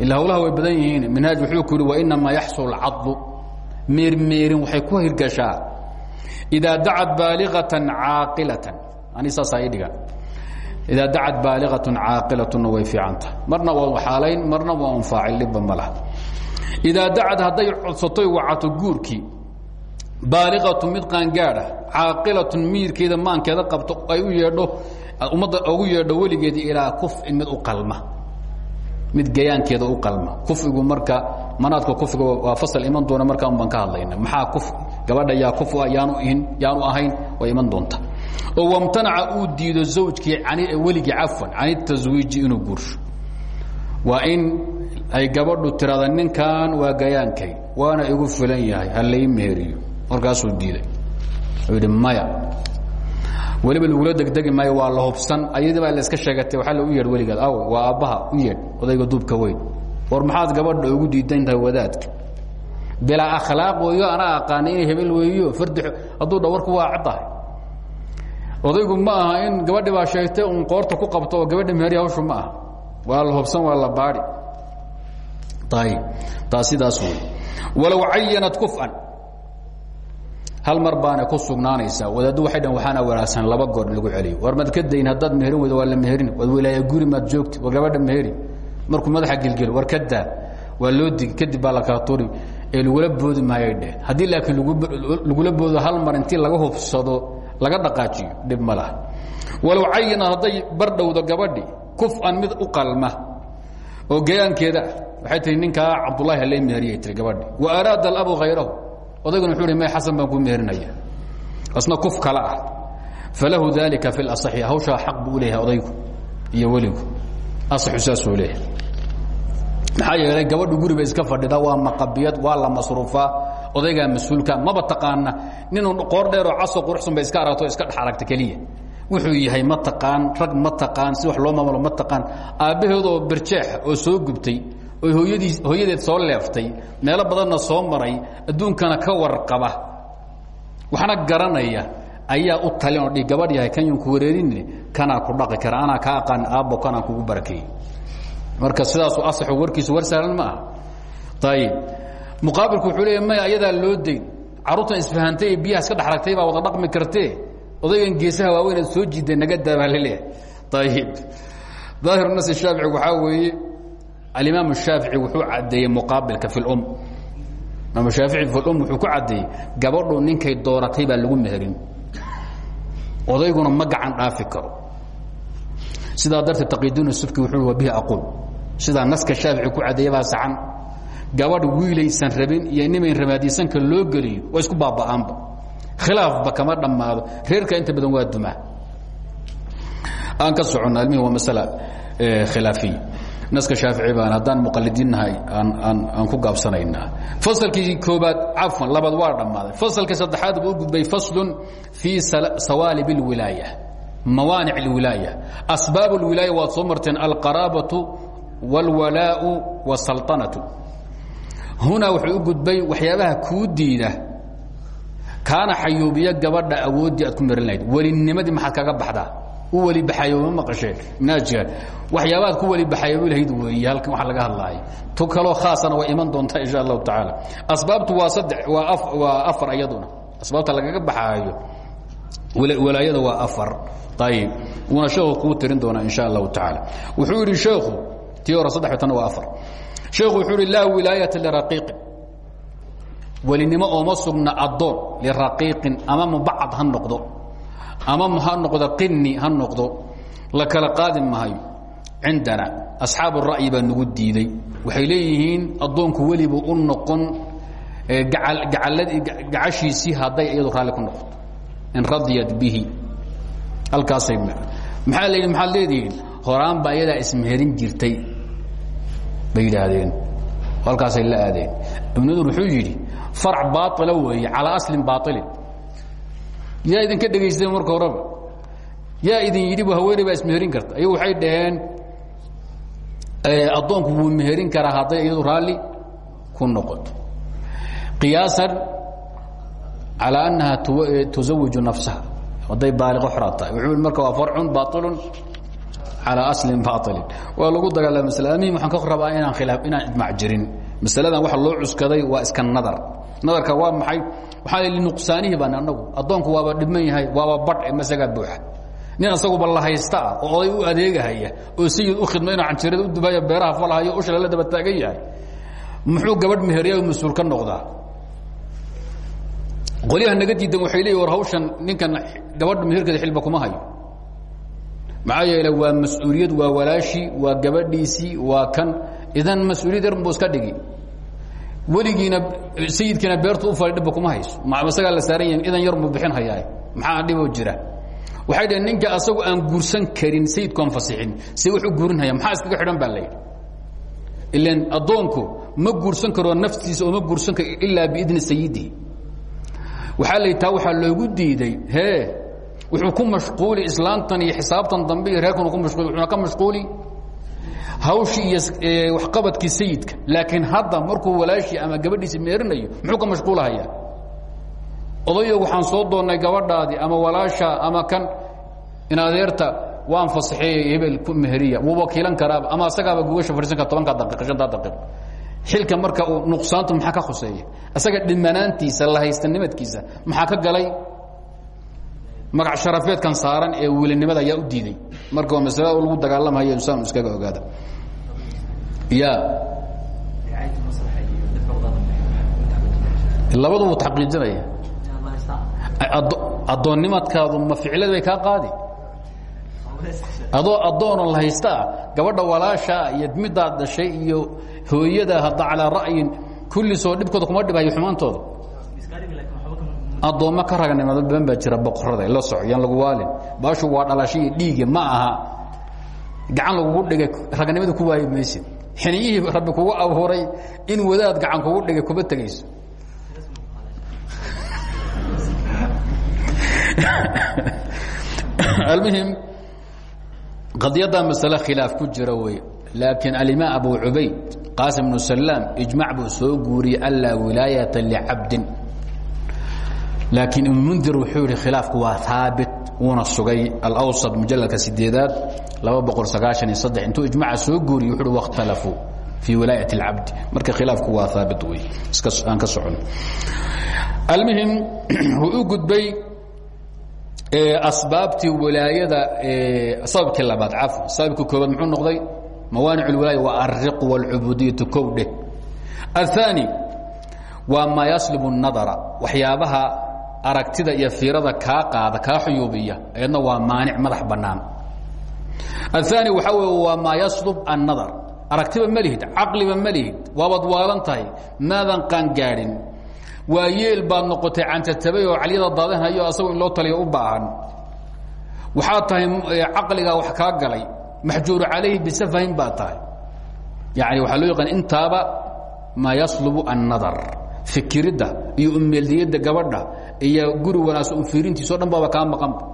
ila hawlaha way badan yihiin. Minhaaj wuxuu ku yihi wainamaa yaxsul cadlu meermeerin waxay ku hirgashaa. Idaa dacad baaliatan caaqilatan. Ani saasaa ii dhigan idaa dacad baaliqatun caaqilatuna way fiican tahay. Marna waa xaalayn marna waa unfaacil dhibba ma laha. Idaa dacad hadday codsatoy wacato guurkii baaliqatu mid qaangaadha caaqilatun miirkeeda maankeeda qabto ay u yeedho ummadda ugu yeedho weligeeda ilaa kufin mid u qalma mid gayaankeeda u qalma. Kufrigu marka manaadka kufriga waa fasal iman doona markaan baan ka hadlayna. Maxaa kufri gabadha yaa kufri yaanu ihin yaanu ahayn way iman doonta. Oo wamtanaca uu diido zawjkii weligii cafwan cani taswiiji inuu guursho waa in ay gabadhu tirada ninkan waa gayaankay waana igu filan yahay ha lai meheriyo markaasuu diiday. Yidhi maya weliba lagula degdegi maayo waa la hubsan. Ayadii baa laska sheegatay waxaa la u yeedh weligeed aw waa aabbaha u yeedh odayga duubka weyn. War maxaad gabadha ugu diidan tahay wadaadka? Bilaa akhlaaq weeyo anaa aqaana inay hebel weeyo fardi hadduu dha warku waa caddahay odaygu ma aha in gabadhi baa sheegtay un qoorta ku qabto oo gabadha meheri hawshu ma aha. Waa la hubsan waa la baadi ayib taa sidaas wey walow cayanat kufan hal mar baana ku sugnaanaysaa? Wadaaddu waxay dhan waxaana wanaagsan laba goor lagu celiyo. War maad ka dayn haddaad meherin weydo waa la meherin waad wilaaya guri maad joogti war gabadha meheri markuu madaxa gelgelo war ka daa waa loo digi kadib baa la kala turi ee lagula boodi maayay dheh haddii laakiin lagula boodo hal mar intii laga hubsado laga dhaqaajiyo dhib ma laha. Walow cayana hadday bardhowdo gabadhi kufan mid u qalma oo gayaankeeda ah waxay tihi ninkaa cabdullahi haley meheriyay tiri gabadhi. Wa araada alabu hayrahu odayguna wuxuu may xasan baan kuu meherinaya asna kuf kale ah. Falahu dalika fi اlaصaxi hawshaa xaq buu odaygu iyo weligu. Asaxu saasuu leeyahay. Maxaa yeelay gabadhu guriba iska fadhida waa maqabiyad waa la masruufaa odaygaa mas'uulka maba taqaana ninuu qoor dheeroo caso quruxsan ba iska aragto iska dhex aragta wuxuu yahay ma rag ma si wax loo maamulo ma taqaan. Aabbaheedoo berjeexa oo soo gubtay oo hooyadii hooyadeed soo leeftay meelo badanna soo maray adduunkana ka warqaba. Waxna garanaya ayaa u talin oo dhi gabadh yahay kanyun ku wareerinne kanaa ku dhaqi kara anaa ka aqaan aabbo kanaa kugu barakeeyey marka sidaasu asaxu warkiisu war sahlan ma aha ayib muqaabilku wuxuu leeya maya ayadaa loo dayn carruurtan isfahantay ee biyaha iska dhexragtay baa wada dhaqmi kartee. Odaygan geesaha waaweyn aad soo jiidday naga daabaa la leeyahay ayib daahir nas shaafici waxaa weeye alimaam shaafici wuxuu caddeeyey muqaabilka fi lum imaam shaafici fi lum wuxuu ku caddeeyey gabadhu ninkay dooratay baa lagu meherin odayguna ma gacan dhaafi karo. Sidaa darteed taqiidiin subki wuxuu wa bihi aquul sidaa naska shaafici ku caddeeya baa saxan. Gabadh wiilaysan rabin iyo nimayn ramaadiisanka loo geliyo waa isku baaba'aanba. Khilaafba kama dhammaado. Reerka inta badan waa dumaa. Aan ka soconna almihi waa masala khilaafiya naska shaafici baan haddaan muqalidiinnahay aan aan aan ku gaabsanaynaa fasalkii koobaad cafwan labaad waa dhammaaday fasalkii saddexaad buu u gudbay faslun fii sawaalib اlwilaaya mawaanic اlwilaaya asbaab اlwilaaya waad soo marteen alqaraabatu wاlwalaau wاsalطanatu hunaa wuxuu u gudbay waxyaabaha kuu diida kaana xayuubiyo gabadha awooddii aad ku marin lahayd welinimadii maxaad kaga baxdaa U weli baxayo ma maqasheen minaajiga waxyaabaad ku weli baxayo lahayd weeye halkan waxa laga hadlaaya tu kaloo khaasana way iman doontaa insha allahu tacaala. Asbaabtu waa saddex waa waa afar iyaduna. Asbaabta lagaga baxaayo walaayada waa afar. Ayib wuuna sheekhu kuu tirin doonaa insha allahu tacaala. Wuxuu yidhi sheekhu tii hore saddex tanna waa afar. Sheekhu wuxuu yidhi laa wilaayata liraqiiqin welinimo ooma sugna addoon liraqiiqin ama mubacad ha noqdo ama ha noqdo qini ha noqdo la kala qaadi mahayo cindana asxaabu ra'yi baa nagu diiday. Waxay leeyihiin addoonku weliba u noqon gacashiisii hadday iyadu raalli ku noqoto. In radiyat bihi. Halkaasay maxaa la yidhi maxaad leedihiin? Horaan baa iyadaa ismeherin jirtay. Bay yidhaahdeen. Halkaasay la aadeen. Ibnudur wuxuu yidhi farc baaila weeye calaa aslin baailin yaa idinka dhegaysta marka horeba yaa idin yidhi haweeney baa ismeherin karta. Ayagu waxay dhaheen addoonku wuu meherin karaa hadday iyadu raalli ku noqoto. Qiyaasan calaa annaha tuzawiju nafsaha. Hadday baaliqo xora tahay. Marka waa farcun baailun calaa aslin baailin waa lagu dagaalama masle amihim waxaan ka rabaa inaan khilaaf inaan ijmac jirin. Masaladan waxa loo cuskaday waa iska nadar. Nadarka waa maxay waxaa linuqsaanihi baan anagu addoonku waaba dhibman yahay waaba badh masagaa buuxa. Nin asaguba la haysta ah oo oday u adeegahaya oo sayid u khidmayno canjirada u dubaya beeraha falahayo ushala la daba taagan yahay. Muxuu gabadh meherya mas'uul ka noqdaa? Qolyaha naga diidan waxay leeyi war hawshan ninkan gabadha meherkeeda xilba kuma hayo. Maxaa yeele waa mas'uuliyad waa walaashii waa gabadhiisii waa kan. Idan mas'uuliyad yarbu iska dhigi weligiina sayidkiina beertu u fadhi dhibba kuma hayso. Masagaa la saaran yahin idan yar buu bixin hayaa. Maxaa dhiboo jira? Waxay dhaheen ninka asagu aan guursan karin sayidku aan fasixin. Say wax u guurinhaya maxaa iskaga xidhan baa layidhi ilan addoonku ma guursan karo naftiisa oo ma guursan karo ilaa biidni sayidihi waxaa la taa waxaa loogu diiday. Hee wuxuu ku mashquuli islaantan iyo xisaabtan dambe iyo reerkan ku mashquuli wuxuuna ka mashquuli hawshii iyo waxqabadkii sayidka. Laakiin hadda markuu walaashii ama gabadhiisi meerinayo muxuu ka mashquulahayaa odayo waxaan soo doonnay gabadhaadii ama walaasha ama kan in adeerta waan fasaxeeyey hebel ku meheriya. Wuu wakiilan karaaba ama asagaaba gugasha fadhiisan kara tobankaa daqiiqa shantaa daqiiq xilka marka uu nuqsaantu maxaa ka khuseeya isaga dhimanaantiisa la haystanimadkiisa maxaa ka galay magac sharafeedkan saaran ee wiilinimada ayaa u diiday. Marka waa masalada lagu dagaalamayo insaan iskaga ogaada ya labadubu taqiijinaya addoonnimadkaadu ma ficilad bay kaa qaadi. Adoo addoono la haysta ah gabadha walaashaa iyo midaad dhashay iyo hooyada hadda calaa ra'yin kulli soo dhibkooda kuma dhibhayo xumaantooda addoommo ka raganimado badan baa jira boqorada la soco yaan lagu waalin. Baashu waa dhalasho iyo dhiige ma aha. Gacan lagugu dhigay raganimada ku waayi maysid. Xiniyihii rabbi kugu abuuray in wadaad gacan kugu dhigay kuma tegayso. (laughs) Almuhim qadiyaddaa masale khilaaf ku jira wey laakiin alimaam abu cubayd qaasim bnu salaam ijmac buu soo guuriyey anlaa wilaayata licabdin laakiin ibnmundir wuxuu yihi khilaafku waa haabit wuuna sugay alawsad mujaladka sideedaad laba boqol sagaashan iyo saddex intuu ijmaca soo guuriye wuxu uhi wakhtalafuu fii wilaayat اlcabdi marka khilaafku waa haabit wey aan ka socon almuhim (clears throat) wuu u gudbay asbaabtii wilaayada sababkii labaad caf sababkii koobaad muxuu noqday mawaanic اlwilaaya waa alriq wاlcubudiyatu kow dheh aلثaanي waa maa yaslibu الnadara waxyaabaha aragtida iyo fiirada kaa qaada kaa xuyuubiya ayadna waa maanic madax bannaan aلثaanي waxaa wey waa maa yaslub الnadar aragtiba ma lihid caqliba ma lihid waabaad waalan tahay maadan qaangaadhin waa yeel baad noqotay cantatabay oo calyada daadanhayo asagoo in loo taliyo u baahan waxaad tahay caqligaa wax kaa galay maxjuuru calayhi bisafahin baad tahay yani waxaa loo yaqaan intaaba maa yaslubu الnadar fikiridda iyo umeeldiyadda gabadha iyo guri wanaagsan u fiirintiiso dhan baaba kaa maqanba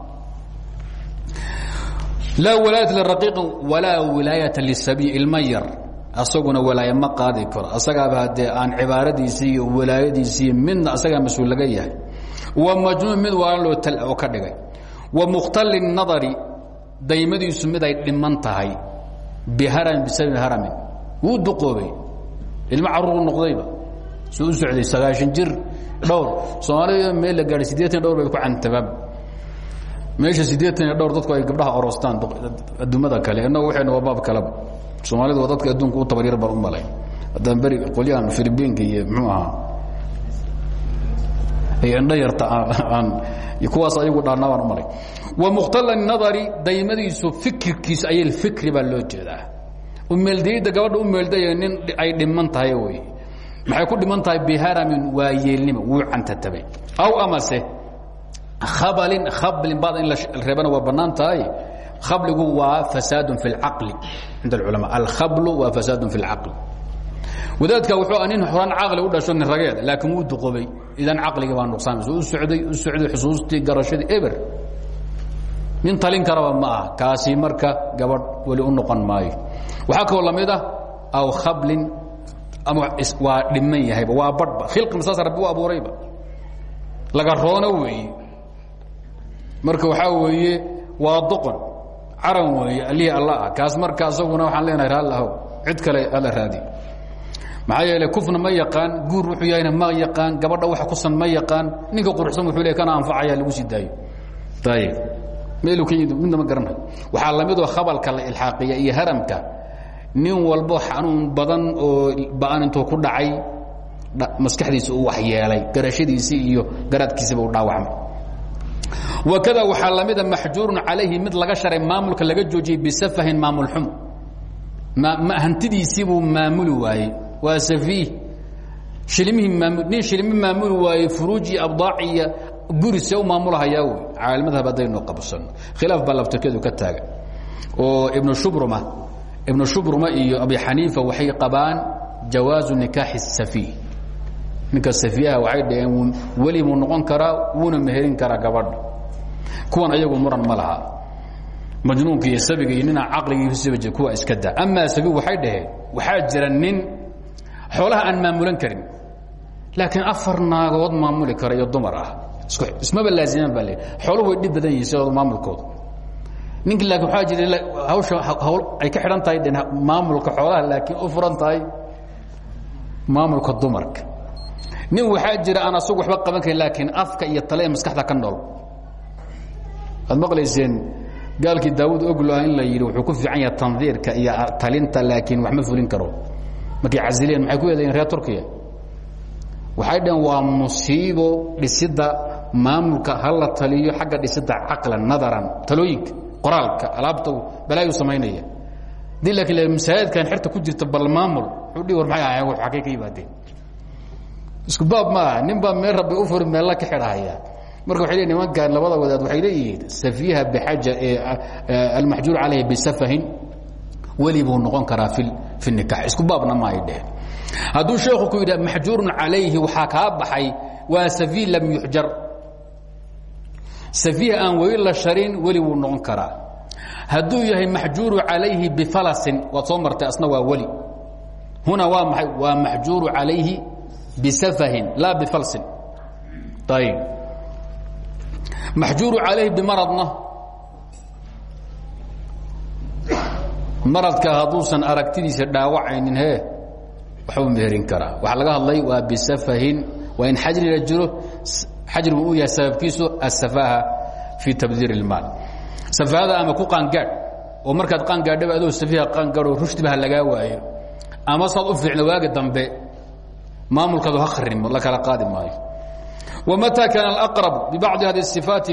laa wilaayata liraqiiqin walaa wilaayata lisabiy ilma yar. Asaguna walaaye ma qaadi karo. Asagaaba haddee aan cibaaradiisii iyo walaayadiisii midna asagaa mas'uul laga yahay. Wa majnuun mid waalan loo tal oo ka dhigay. Wa mukhtali nadari daymadiisu mid ay dhiman tahay. Biharamin bisababi haramin. Wuu duqoobay. Ilmo caruuru noqdayba suu u socday sagaaشhan jir dhowr. Soomaalida meel la gaadhay sideetan dhowr bay ku cantabaan meesha sideetan iyo dhowr dadku ay gabdhaha orostaan adduumada kale. Innagu waxayna waa baab kaleba soomaalidu waa dadka adduunka u tabaryar baan u malay. Haddaan beri qolyahan filibiinka iyo muxuu ahaa? Iyo indho yarta aan kuwaas ayagu dhaannaa baan u malay. Wa mukhtala nadari daymadiisu fikirkiisa ayay fikri baa loo jeedaa. Umeeldayidda gabadha u meeldaya nin ay dhiman tahay wey maxay ku dhiman tahay biharamin waa yeelnimo wuu cantatabay aw amase khabalin khablin baad in la reebana waa bannaan tahay khabligu waa fasaadun fi اlcaqli cinda اlculamaa alkhablu waa fasaadun fi اlcaqli wadaadka wuxuu nin horaan caqli u dhasho nin rageed laakiin wuu duqobay idan caqligii baa nuqsaamaysa u socday u socday xusuustii garashadii eber nin talin karaba ma aha kaasi marka gabadh weli u noqon maayo waxaa kaloo lamid ah aw khablin ama waa dhiman yahayba waa badhba khilqima saas rabbi u abuurayba. Laga roono weeye. Marka waxaa weeye waa doqon caran weeye allihii alla ah. Kaas marka asaguna waxaan leenahay raallahow cid kale alla raadi. Maxaa yeele kufna ma yaqaan guur wuxuu yahayna ma yaqaan gabadha waxa kusan ma yaqaan. Ninka quruxsan wuxuu le kana anfacaya lagu sii daayo. Ayib meeluu ka yimid midna ma garanayo. Waxaa lamidoo khabalka la ilxaaqiya iyo haramka nin walbo xanuun badan oo ba'an intuu ku dhacay maskaxdiisa uu waxyeelay garashadiisii iyo garaadkiisiiba u dhaawacmay. Wakada waxaa lamida maxjuurun calayhi mid laga sharay maamulka laga joojiyey bisafahin maamul xumo hantidiisiibuu maamuli waayey. Waa safiih shilimihii maamul nin shilimi maamuli waayey furuuj iyo abdaac iyo guri see u maamulahayaa wey caalimmadhab haddaynu qabsan. Khilaaf baa labtirkeedu ka taagan oo ibnu shubruma ibnu shubruma iyo abi xaniifa waxay qabaan jawaazu nikaaxi safiih ninka safiiha waxay dhaheen weli buu noqon karaa wuuna meherin karaa gabadha kuwan ayagu muran ma laha. Majnuunka sabiga iyo ninaa caqligiisaba jir kuwa iska da amaa sabi waxay dhaheen waxaa jira nin xoolaha aan maamulan karin laakiin afar maamuli kara dumar ah. Ismaba laazimaan baa le xooluhu dhib badan yihiin sidooda maamulkooda ninki laakiin waxaa jira hawsha hawl ay ka xidhan tahay maamulka xoolaha laakiin u furan tahay maamulka dumarka. Nin waxaa jira aan asagu waxba qaban karin laakiin afka iyo tale ee maskaxda ka nool. Waad maqlayseen gaalkii daawud ogloah in la yidhi wuxuu ku fiican yahay tandiirka iyo talinta laakiin wax ma fulin karo. Markay casileen maxay ku eedayen reer turkiya. Waxay dhaheen waa musiibo dhisidda maamulka ha la taliyo xagga dhisidda caqlan nadaran talooyinka qoraalka alaabta balaayu samaynaya dii laakiin masaajidkan xerta ku jirta bal maamul wuxuu dhihi war maxay ahayen wax xaggay ka yimaadeen. Isku baab maaha nin baa meel rabbi u furi meella ka xidhahaya marka waxay leeyihiin nimankan labada wadaad waxay leeyihiin safiiha bixaja ee almaxjuur calayhi bisafahin weli buu noqon karaa fi fi nikax isku baabna ma ay dheheen. Hadduu sheekhu ku yidha maxjuurun calayhi waxaa kaa baxay waa safiih lam yuxjar safiih aan weli la sharin weli wuu noqon karaa. Hadduu yahay maxjuuru calayhi bifalasin waad soo martay asna waa weli. Huna waa maxay? Waa maxjuuru calayhi bisafahin laa bifalsin. Ayib maxjuuru calayhi bimaradna. Maradka hadduusan aragtidiisa dhaawacaynin he waxbuu meherin karaa. Waxaa laga hadlay waa bisafahin waa in xajri la jiro xajrigu uu yahay sababkiisu asafaha fii tabdiir اlmaal safahada ama ku qaangaadh oo markaad qaangaadhaba adoo safiha qaangaadho rushdiba ha lagaa waayo ama saad u fiicno waagi dambe maamulkaadu ha kharimo la kala qaadi maayo ومتى كان الأقرب ببعض هذه الصفاaت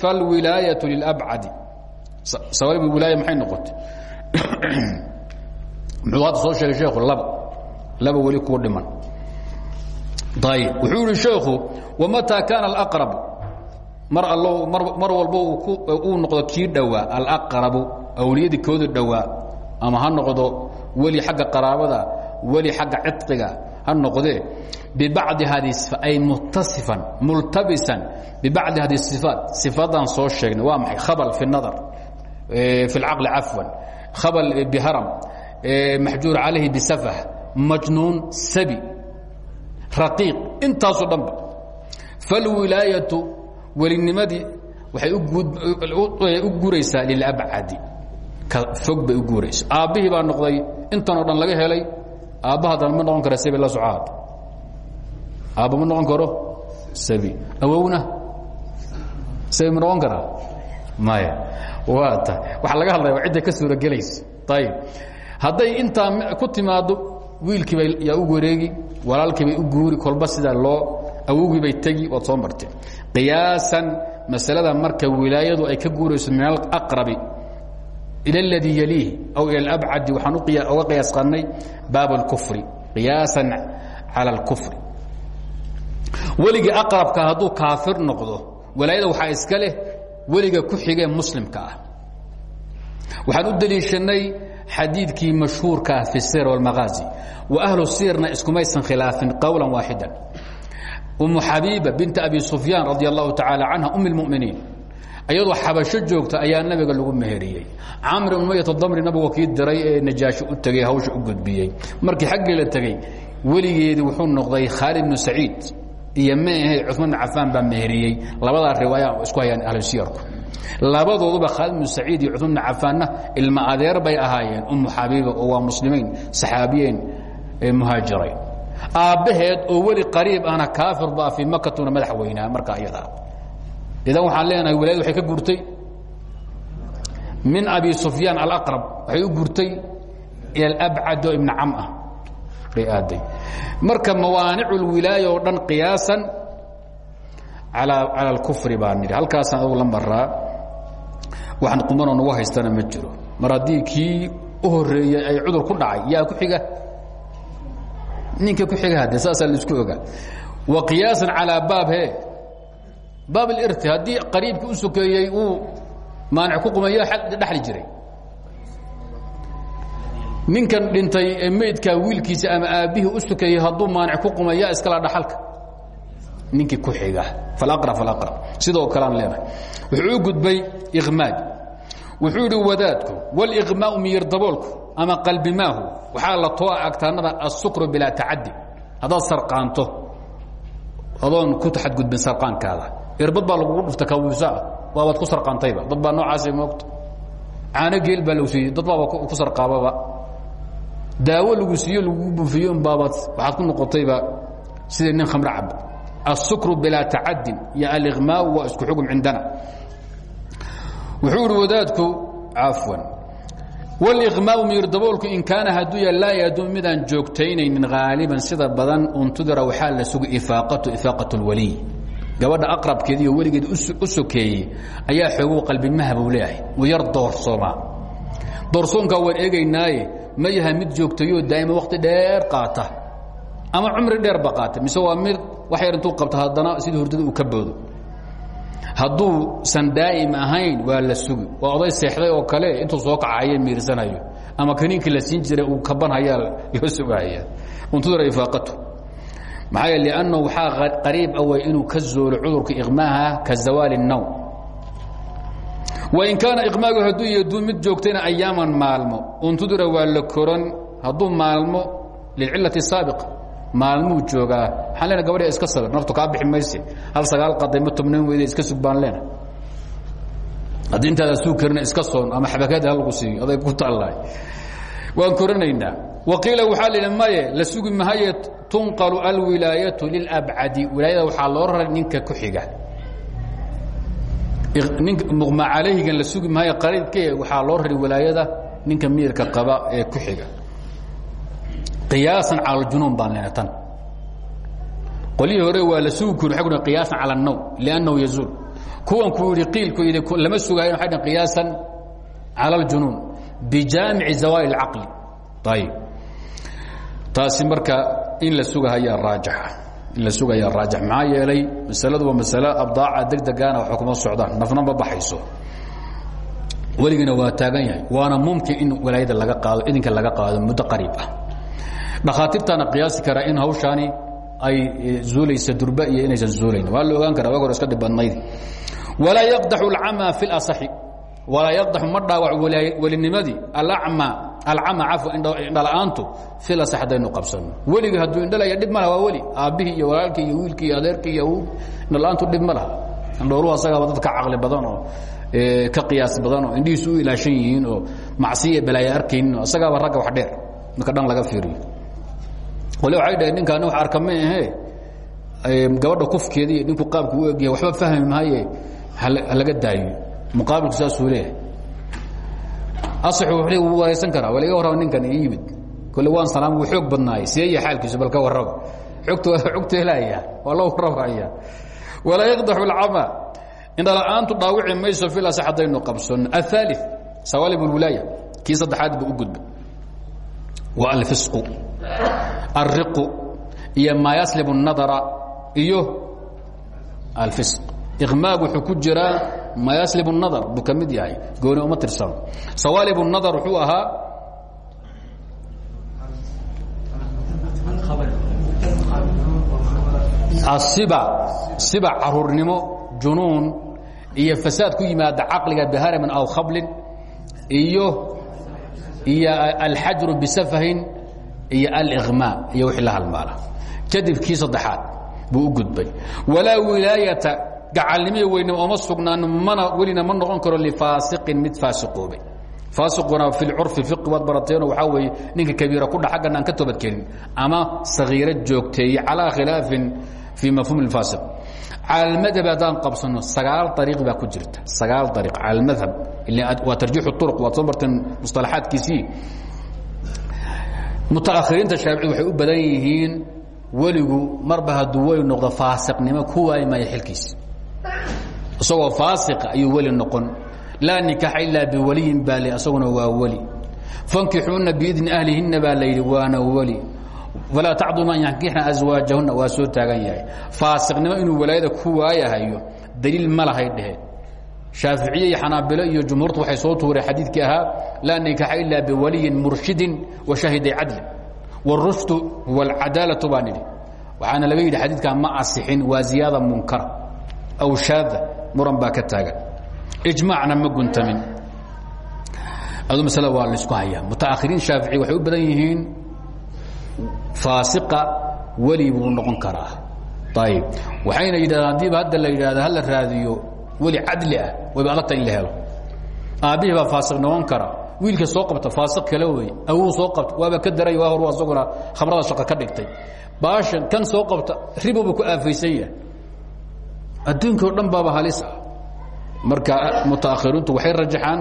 فالولاaية للأبعد sawاaب الولاaية مaay نoqotay (clears throat) mxuu hadda soo sheegay sheekhu laba laba weli kuwa dhiman ayb wuxuu idhi sheekhu wamataa kaana alaqrabu mar allo mar walba uu noqdo kii dhowaa alaqrabu awliyadii kooda dhowaa ama ha noqdo weli xagga qaraabada weli xagga cidqiga ha noqdee bibacdi hadi ay mutasifan multabisan bibacdi hadi ifaat sifaadan soo sheegnay. Waa maxay? Khabal fi nadar fi اlcaqli cafwan. Khabal eh, biharam eh, maxjuur calayhi bisafah majnuun sabi raqiiq intaasoo dhanba. Falwilaayatu welinimadii waxay u guuraysaa lilabcadi ka fog bay u guuraysa aabbihii baa noqday intan oo dhan laga helay aabbaha dan ma noqon kara sabi la socaad aabba ma noqon karo sabi awowna sabi ma noqon karaa maya. Waa ta waxaa laga hadlaya cidda ka suuragelaysa. Ayib hadday intaa ku timaado wiilkiiba yaa u wareegi walaalkiibay u guuri kolba sidaa loo awowgiibay tegi waad soo marteen qiyaasan masalada marka wilaayadu ay ka guurayso min alaqrabi ila اladii yaliih aw ila alabcadi waxaan uga qiyaas qadnay baab اlkufri qiyaasan cala اlkufri weligii aqrabka hadduu kaafir noqdo walaayada waxaa iska leh weliga ku xigee muslimka ah waxaan u deliishanay xadiidkii mashhuurka ah fi sir wاlmagaazi wa ahlu sirna iskumaysan khilaafin qowla waaxida umu xabiiba binta abi sufyaan radi allahu tacaala canha um اlmuminiin ayadoo xabasho joogta ayaa nabiga lagu meheriyey. Camr ibn mayat damri nabigu kii diray ee najaashi u tegey hawsha u gudbiyey. Markii xaggii la tegey weligeedii wuxuu noqday khaalid bnu saciid iyo maahe cumaan bn cafaan baa meheriyey. Labadaa riwaaya isku hayaan ahlusiyarku labadooduba khaalid bnu saciid iyo cumaan bn cafaanna ilma adeer bay ahaayeen. Umu xabiiba oo waa muslimiin saxaabiyeen muhaajirayn. Aabbaheed oo weli qariib ahna kaafir baa fii makatuna madax weynaa marka ayadaa idan waxaan leenahay walaayad waxay ka gurtay min abi sufyaan alaqrab waxay u gurtay ila alabcad oo ibna cam ah bay aaday. Marka mawaanicu lwilaaya oo dhan qiyaasan ala cala alkufri baa nidhi. Halkaasaan adugu la maraa waxaan qumanoo nagu haystana ma jiro. Mar haddii kii u horeeyey ay cudur ku dhacay yaa ku xiga? Ninka ku xiga hadde saasaa la isku ogaa. Wa qiyaasan calaa baab he baab اlirti haddii qariibkii u sokeeyey uu maanic ku qumaya dhexli jiray. Ninkan dhintay ee meydkaa wiilkiisa ama aabbihii u sokeeyey hadduu maanic ku qumaya iskala dhaxalka. Ninkii ku xiga. Alaqra alaqra sidoo kalean leenahay. Wuxuu u gudbay imaaj wuxuu idhi wadaadku wاliqmaau miyir daboolku ama qalbimaahu waxaa la too agtaanada asukru bilaa tacadi haddaad saraanto adoon ku xadgudbin saraankaada irbad baa lagugu dhufta kawiisaa waabaad ku saraantayba dad baa noocaasa moogta caano geel baa lagu siiyey dad baaba ku saraababa daawo lagu siiyo lagu buufiyo unbaabaad waxaad ku noqotayba sidii nin khamro cab asukru bilaa tacadin iyo aliqmaau waa isku xugum cindana wuxuu ihi wadaadku cafwan wاliqmaau miyir daboolku in kaana hadduu ya laa yaduum midaan joogtaynaynin haaliban sida badan untudira waxaa la sugay ifaaqatu ifaaqaة اlwaliy gabadha aqrabkeed iyo weligeed u sokeeyey ayaa xoogow qalbimaha buu leeyahay uu yar doorsoomaa doorsoonkaa waan eegaynaaye ma yaha mid joogtayoo daa'ima wakti dheer qaata ama cumri dheerba qaata mise waa mid wax yar intuu qabta haddana sidii hurdada uu ka boodo hadduusan daa'im ahayn waa la sugi waa oday seexday oo kale intuu soo kacaye miirsanayo ama kaniinkii la siin jiray uu kabanhayaa loo sugahaya untudira ifaaqatu maxaa yeel liannahu waxaa qariib away inuu ka zoolo cudurka iqmaaha ka zawaali الnowm wain kaana iqmaagu hadduu yaduu mid joogtayna ayaaman maalmo untudira waa la koran hadduu maalmo lilcilati الsaabiqa maalmuu joogaa waxaan leena gabadha iska sabir naftu kaa bixi mayse. Hal sagaal qaday ma tobnayn weyde iska sug baan leena haddii intaada suug karina iska soon ama xabakada ha lagu siiyo aday ku taallahay waan koranaynaa. Waqiila waxaa la yidhi maye la sugi mahaye tunqalu alwilaayatu lilabcadi. Wilaayada waxaa loo raray ninka ku xiga. Ninka muqma calayhigan la sugi mahaye qariibke waxaa loo raray wilaayada ninka miyirka qaba ee ku xiga qiyaasan cala aljunuun baan leena tan qolyihii hore waa la sugi kuri waxay ku dhn qiyaasan cala الnowm liannahu yazuul kuwan ku yidhi qiilku yidhi lama sugaayo waxay dhn qiyaasan cala aljunuun bijaamici zawaa'il اlcaqli ayib taasi marka in la sugahayaa raajaxa in la sugayaa raajax maxaa yeelay masaladu waa masale abdaaca deg degaana waxba kuma socdaan nafna ma baxayso weligana waa taagan yahay waana mumkin in walaayada laga qaado idinka laga qaado muddo qariib ah dhakhaatiirtaana qiyaasi karaa in hawshaani ay zuulaysa durba iyo inaysan zuulayn. Waa la ogaan kara wag hor iska dhib badnayd walaa yaqdaxu alcamaa fi اlasaxi walaa yaqdaxu ma dhaawac welinimadii alacma alcama cafwa indhala-aantu fi lasax haddaynu qabsano weligii hadduu indhalaya dhib ma laha waa weli. Aabbihii iyo walaalkii iyo wiilkii iyo adeerkii iyo indhala-aantu dhib ma laha. Indhooluhu asagaaba dad ka caqli badan oo ka qiyaas badan oo indhihiisu u ilaashan yihiin oo macsiya balaaya arkaynin asagaaba ragga wax dheer. Marka dhan laga fiiriyo wali waay dhaheen ninkaani wax arka ma ahe gabadha kufkeedii ninku qaabku u egyahay waxba fahmi maaye halaga daayo. Muqaabilku saasuu leeyahay. Asaxu wuxuu le wuu waraysan karaa wal iga warrama ninkan ii yimid. Kolle waan salaam wuu xoog badnaayey seeya xaalkiisu bal ka warrama xogta xogta helaaya waa la warramaya walaa yaqdaxu alcama indhala-aantu dhaawici mayso filas haddaynu qabson. Aثaali sawaalib اlwilaaya kii saddexaad buu u gudba wa alfisqu alriqu iyo maa yaslib الnadara iyo alfisq iqmaag wuxuu ku jiraa maa yaslib الnadar buu ka mid yahay gooni uma tirsano sawaalib الnadar wuxuu ahaa asiba siba caruurnimo junuun iyo fasaad ku yimaada caqliga biharamin aw khablin iyo iyo alxajru bisafahin iyo aliqmaa iyo wixii la halmaala. Kadib kii saddexaad buu u gudbay. Walaa wilaayata gacalnimiya weynima ooma sugnaan mana welina ma noqon karo lifaasiqin mid faasiqoobay faasiquna fi lcurfi fiqi waad barateeno waxaa weeye ninka kabiira kudha xaggan aan ka toobadkelin ama sagiiro joogteeye calaa khilaafin fii mafhuum اfaasiq cala almadhab haddaan qabsano sagaal ariiq baa ku jirta sagaal ariiq cala almadhab waa tarjiix uruq waad soo marteen musطalaxaadkiisii mutaakhiriinta shaafici waxay u badan yihiin weligu marba hadduu weli noqdo faasiqnimo ku waayi maayo xilkiis. Isagoo faasiqa ayuu weli noqon. Laa nikaaxa ilaa biwaliyin baa l isaguna waa weli. Fankixuuna biidni ahlihinna baa waana weli. Walaa tacdum an yankixna aswaajahunna waa taagan yahay. Faasiqnimo inuu walaayada ku waayahayo daliil ma lahay shaaficiye iyo xanaabilo iyo jumhuurtu waxay soo tuureen xadiidkii ahaa laa nikaaxa ilaa biwaliyin murshidin wa shahiday cadlin wاrushdu huwa alcadaalatu baa nidhi. Waxaana laga yidhi xadiidkaa ma asixin waa ziyaada munkara aw shaada muran baa ka taagan. Ijmaacna ma guntamin. Adu masle waa la isku hayaa. Mutaakhiriin shaafici waxay u badan yihiin faasiqa weli buu noqon karaa. Ayib waxayna yidhahdeen haddiiba hadda la yidhahdo hala raadiyo weli cadli ah wayba adagta in la helo. Aabbihii baa faasiq noqon kara. Wiilka soo qabta faasiq kale wey awuu soo qabta waaba ka daray waa horu asaguna khamrada shaqo ka dhigtay. Baashan kan soo qabta ribobu ku aafaysan yahay adduunka o dhan baaba halis ah. Marka mutaakhiriintu waxay rajaxaan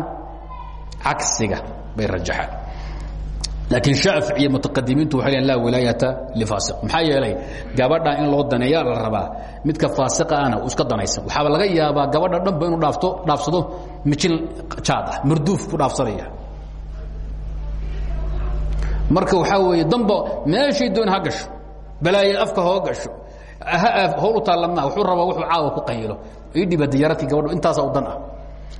cagsiga bay rajaxaan laakiin shaafic iyo mutaqadimiintu waxay leeyan laa wilaayata lifaasiq maxaa yeelay gabadha in loo daneeyaa la rabaa midka faasiqa ana iska danaysan waxaaba laga yaabaa gabadha dhanba inuu dhaafto dhaafsado mijin jaad ah marduuf ku dhaafsanaya marka waxaa weeye damba meeshay doon ha gasho balaaye afka hoo gasho hawl u taallama wuxuu rabaa wuxuu caawa ku qayilo ii dhiba diyaaradkii gabadho intaasa u dan ah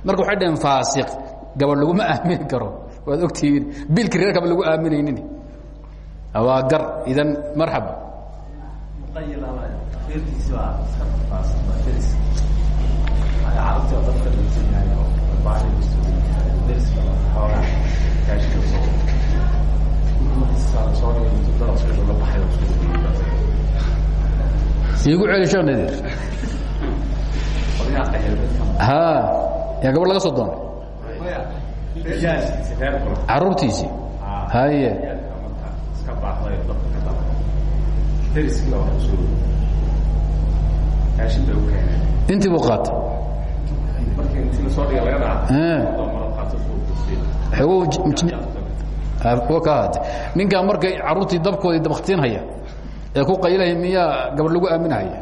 marka waxay dhaheen faasiq gabadh laguma aamini karo waad ogtihiin. Biilkii reerkaba lagu aaminaynin. Waa gar idan marxaba igu celi sheekh nadir ha yaa gabadh laga soo doonay caruurtiisii haye intii buu qaatay. Ninkaa markay caruurtii dabkoodii dabaktiinhaya ee ku qaylaya miyaa gabadh lagu aaminahaya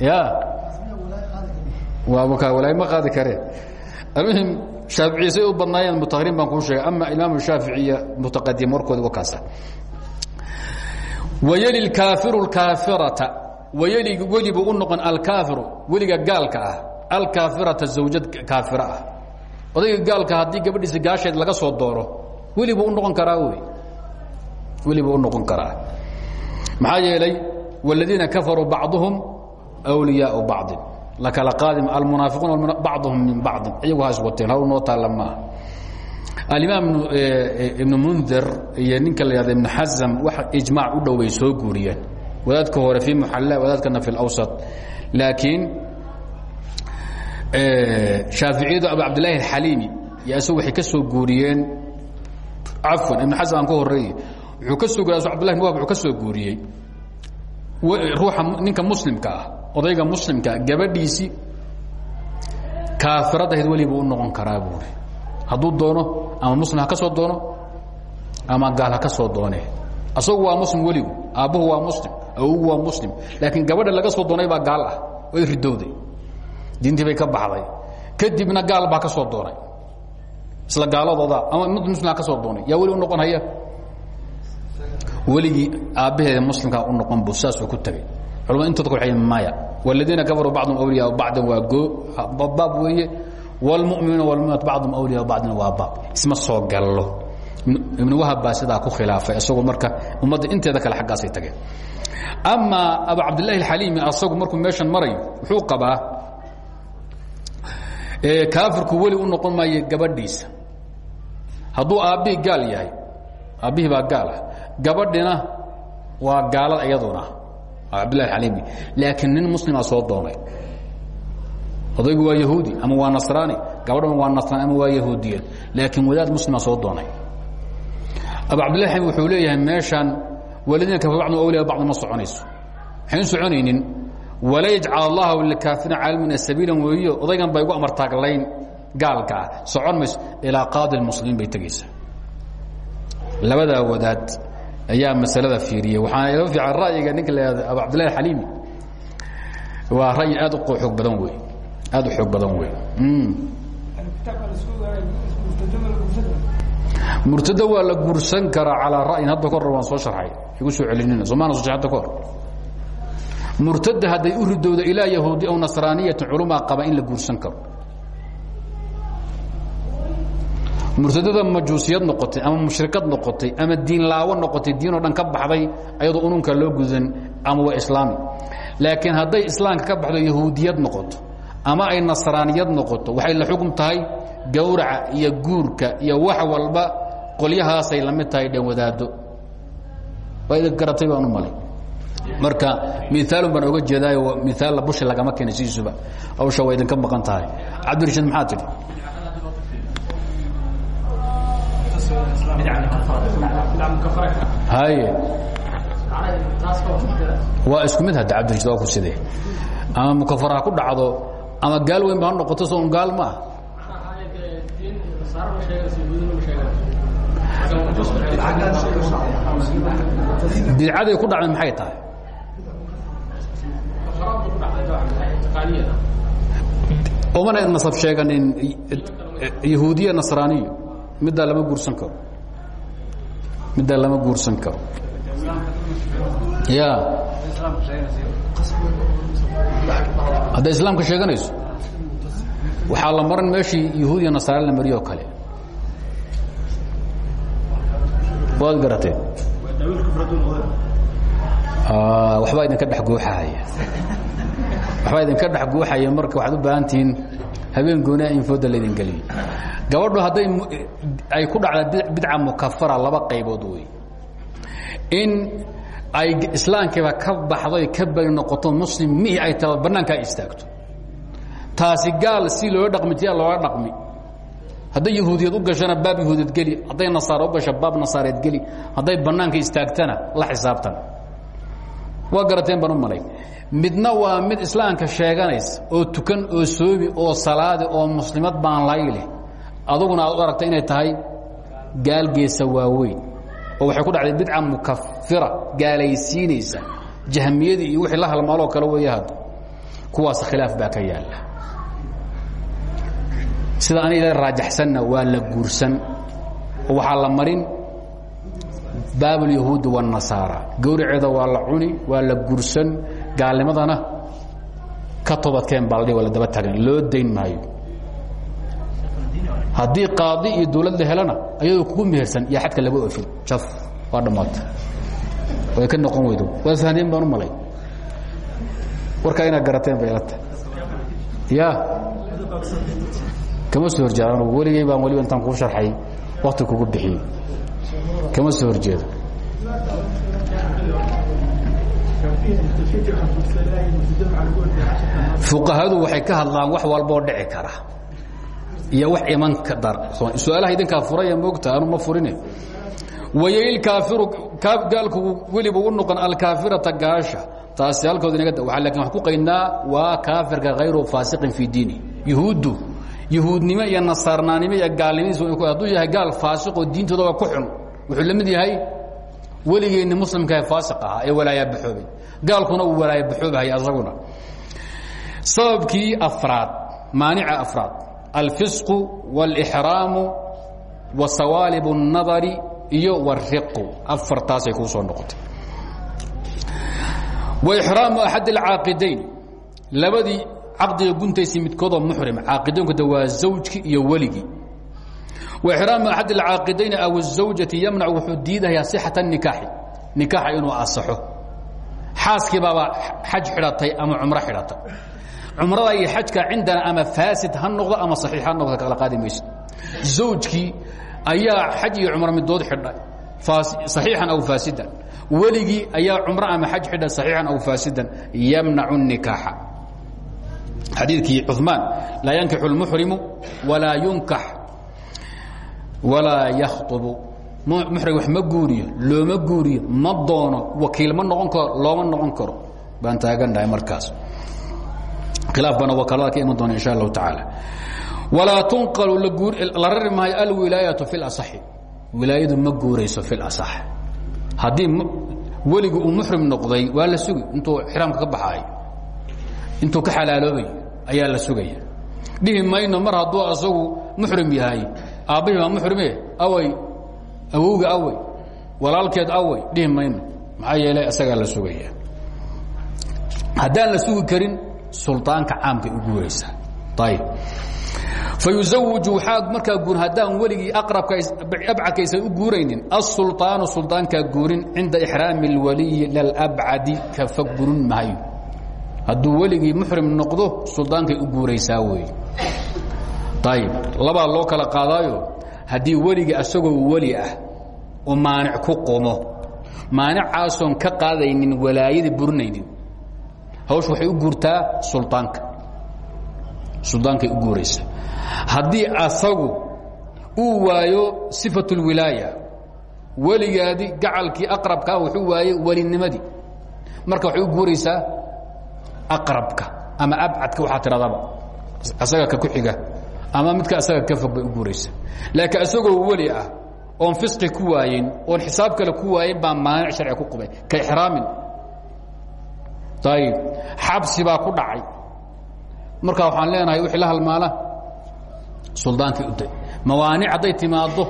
ya walaay ma qaadi kareen almuhim shaaficiya say u badnaayeen mutahiriin baan kuu sheegay ama imaam shaafici iyo mutaqadim warkoodi wa kaasa wayli kaafiru kaafirata wayli welibu u noqon alkaafiru weliga gaalka ah alkaafirata zawjad kaafira ah. Odayga gaalka haddii gabadhiisa gaasheed laga soo dooro welibuu u noqon karaa wey. Welibuu u noqon karaa. Maxaa yeelay wاladiina kafaruu bacduhum wliyaau bacضin lakala qaadim almunaafiquuna bacduhum min bacضin iyagu ha iswateen hawl noo taalla maaha. Alimaam ibnu mundir iyo ninka la yahda ibnu xasam wax ijmaac u dhoway soo guuriyeen. Wadaadka hore fii muxalla wadaadkana fi اlawsat laakiin shaaficiyadu abu cabdillaahi alxaliimi iyo isagu ka soo guuriyeen. Cafwan ibn xasan aan ka horeeye wuxuu ka soo guuriy abu abdillahi wahab wuxuu ka soo guuriyey. Ruuxa ninka muslimka ah odayga muslimkaa gabadhiisii kaafiradahayd weli buu u noqon karaa buuri hadduu doono ama muslim ha ka soo doono ama gaal ha ka soo doone. Asagu waa muslim weligu aabbuhu waa muslim awogu waa muslim. Laakiin gabadha laga soo doonay baa gaal ah way ridowday diintii bay ka baxday. Kadibna gaal baa ka soo doonay isla gaaladooda ama mid muslim ha ka soo doonay. Yaa weli u noqon haya? Weligii aabbaheeda muslimkaa u noqon buu saasuu ku tagay culamada intooda kale waxay maya والذiina kafaruu bacdum awliyaa bacdan waa goo baab weeye wاlmuminuuna wاlmuminaat bacdum awliyaa bacdina waa baab isma soo gallo ibnu wahab baa sidaa ku khilaafay isagoo marka ummadda inteeda kale xaggaasay tageen amaa abu cabdillahi alxaliimi asagu markuu meeshan marayo wuxuu qabaa kaafirku weli u noqon maayo gabadhiisa hadduu aabbihii gaal yahay aabbihii baa gaal ah gabadhina waa gaalad iyaduna cabdillahi alimi laakiin nin muslima soo doonay. Odaygu waa yahuudi ama waa nasraani. Gabadhuna waa nasraani ama waa yahuudiyad laakiin wadaad muslima soo doonay. Abu cabdillahi alimi wuxuu leeyahay meeshan waladiina kafa bacdu awliya bacd ma soconayso. Waxayn soconaynin wala yajcal allahu likaafiriina caalamiina sabiilan weeyo odaygan bay ugu amartaaglayn gaalka ah. Socon mayso ilaa qaadi muslimiin bay tegaysaa labadaa wadaad ayaa masalada fiiriyey waxaana ila fiican ra'yiga ninka la yihahdo abu cabdillahi alxaliimi waa ra'yi aad xoog badan wey aad u xoog badan wey murtada waa la guursan karaa calaa ra'yin. Hadda kahor waan soo sharxay. Igu soo celinina somaana so hadda kahor murtada hadday u ridowdo ilaa yahuudi aw nasraaniyatin culumaa qaba in la guursan karo murtadada majuusiyad noqotay ama mushrikad noqotay ama diin laawo noqotay diinoo dhan ka baxday ayadoo ununka loo gudan ama waa islaami. Laakiin hadday islaamka ka baxdo yahuudiyad noqoto ama ay nasraaniyad noqoto waxay la xukm tahay gawraca iyo guurka iyo wax walba qolyahaasay la mid tahay dhan wadaado waa idin garatay baan u malay. Marka miaalun baan oga jeedaayo miaalla bushi lagama keenay sidiisuba hawsha waa idinka maqan tahay. Cabdirashiid maxaa tidhi haye waa isku mid hadda cabdirashiid waa ku sidee? Ama mukafara ha ku dhacdo ama gaal weyn ba ha noqoto so un gaal ma ah bidcaday ku dhacday maxay tahay? Umana nasab sheeganin yahuudiya nasraaniyo middaa lama guursan karo middaa lama guursan karo. Ya hadday islaamka sheeganayso waxaa la maran meeshii yahuudiya nasaare la mariyo kale. Waad garateen waxbaa idinka dhex guuxahaya waxbaa idinka dhex guuxaya marka waxaad u baahan tihiin habeen goonaa in fooda laydin geliyo. Gabadhu hadday ay ku dhacda bidca mukafara laba qaybood wey in ay islaamkiiba ka baxday ka bari noqoto muslim mihi ay taa bannaankaa istaagto. Taasi gaal si looga dhaqmi jiya looga dhaqmi. Hadday yahuudiyad u gashana baab yahuudiyad geli. Hadday nasaare u gasho baab nasaareed geli. Hadday bannaanka istaagtana la xisaabtan waa garateen baan u malay midna waa mid islaamka sheeganaysa oo tukan oo soomi oo salaadi oo muslimad baan lay leh aduguna aad u aragta inay tahay gaalgeesa waaweyn. Oo waxay ku dhacday bidca mukafira gaalaysiinaysa. Jahmiyadii iyo wixii la halmaaloo kale weeye hadda. Kuwaas khilaaf baa ka yaalla. Sida anayda raajaxsanna waa la guursan. Oo waxaa la marin baabulyahuudi waannasaara gawraceeda waa la cuni waa la guursan gaalnimadana ka toobadkeen baa la daba tagan loo dayn maayo. Haddii qaadi iyo dawlad la helana ayadoo kugu mehersan iyo xadka laga ofin jaf waa dhammaata way ka noqon weydo. Waad fahdeen baan u malay. Warkaa inaad garateen bay ilata. Ya kama soo horjeeda anugu weligay baan waliba intaan kuu sharxay wakti kugu bixiyey. Kama soo horjeedo fuqahadu waxay ka hadlaan wax walboo dhici kara. Iyo wax iman ka dar. Su'aalaha idinkaa furaya moogta anu ma furine. Wayilkaafiru gaalku weliba u noqon alkaafirata gaasha. Taasi halkooda inaga waa laakiin wax ku qaydnaa waa kaafirka hayru faasiqin fii diini. Yuhuuddu yuhuudnimo iyo nasaarnaanimo iyo gaalnimadiis hadduu yahay gaal faasiqoo diintoodaba ku xun wuxuu la mid yahay weligeenni muslimkaah faasiq ahaa ee walaayaa baxoobay gaalkuna uu walaaya baxoobahaya asaguna sababkii afraad maanica afraad alfisqu wاlxraamu wa sawaalib الnadari iyo wariqu afartaasay kuu soo noqotay waxraamu axad alcaaqidayn labadii caqdiga guntaysay midkoodoo muxrim caaqidaynkuda waa zawjkii iyo weligii waxraamu axad alcaaqidayn aw الزawjati yamnac wuxuu diidayaa صixaة الnikaaxi nikaaxa inuu asaxo xaaskiibaaba xaj xidhatay ama cumro xidhatay. Cumrada iyo xajka cindana ama faasid ha noqdo ama saxiix noqdo kala qaadi mayso. Ayaa xaj iyo cumro midood xidha saxiixan aw faasidan. Weligii ayaa cumro ama xaj xidha saxiixan aw faasidan. Yamnacu nikaaxa. Xadiidkii cumaan laa yankixu lmuxrimu walaa yunkax walaa yakhطubu muxrig wax ma guuriyo looma guuriyo ma doono wakiil ma noqon karo looma noqon karo. Baan taagannahay markaas. Khilaaf baana wakaalada ka iman doona insha allahu tacaala. Walaa tunqalu la rari maayo alwilaayatu fi lasaxi wilaayadu ma guurayso fi lasax haddii weligu uu muxrim noqday waa la sugi intuu xiraamka ka baxaayo intuu ka xalaaloobayo ayaa la sugaya dhihi mayno mar hadduu asagu muxrim yahay aabbihii baa muxrime away awowga awey walaalkeed awey dhihi mayno maxaa yeelay isagaa la sugaya haddaan la sugi karin sulطaanka caamkay u guuraysaa ayb fayuzawiju waxaa markaa guur haddaan weligii aqrabka abcadkaysan u guuraynin aلsulطaanu sulطaankaa guurin cinda ixraami اlwaliyi lalabcadi ka fog gurin maayo hadduu weligii muxrim noqdo sulطaankay u guuraysaa weeye ayb labaa loo kala qaadaayo haddii weligii asagoo weli ah u maanic ku qumo maanicaasoon ka qaadaynin walaayada burinaynin hawshu waxay u guurtaa suldaanka. Suldaankay u guuraysa. Haddii asagu uu waayo sifat اlwilaaya weligaadi gacalkii aqrabka ah wuxuu waayey welinimadii marka waxay u aqrabka ama abcadka waxaa tidhahdaba asaga ku xiga ama midka asaga ka fog bay u guuraysa. Laakiin isagoo weli ah oon fisqi ku waayen oon xisaab kale ku waayen baa maanic sharci ku qubay. Ka ixraamin. Ayib xabsi baa ku dhacay. Marka waxaan leenahay wixii la halmaala suldaankii uday mawaanic hadday timaaddo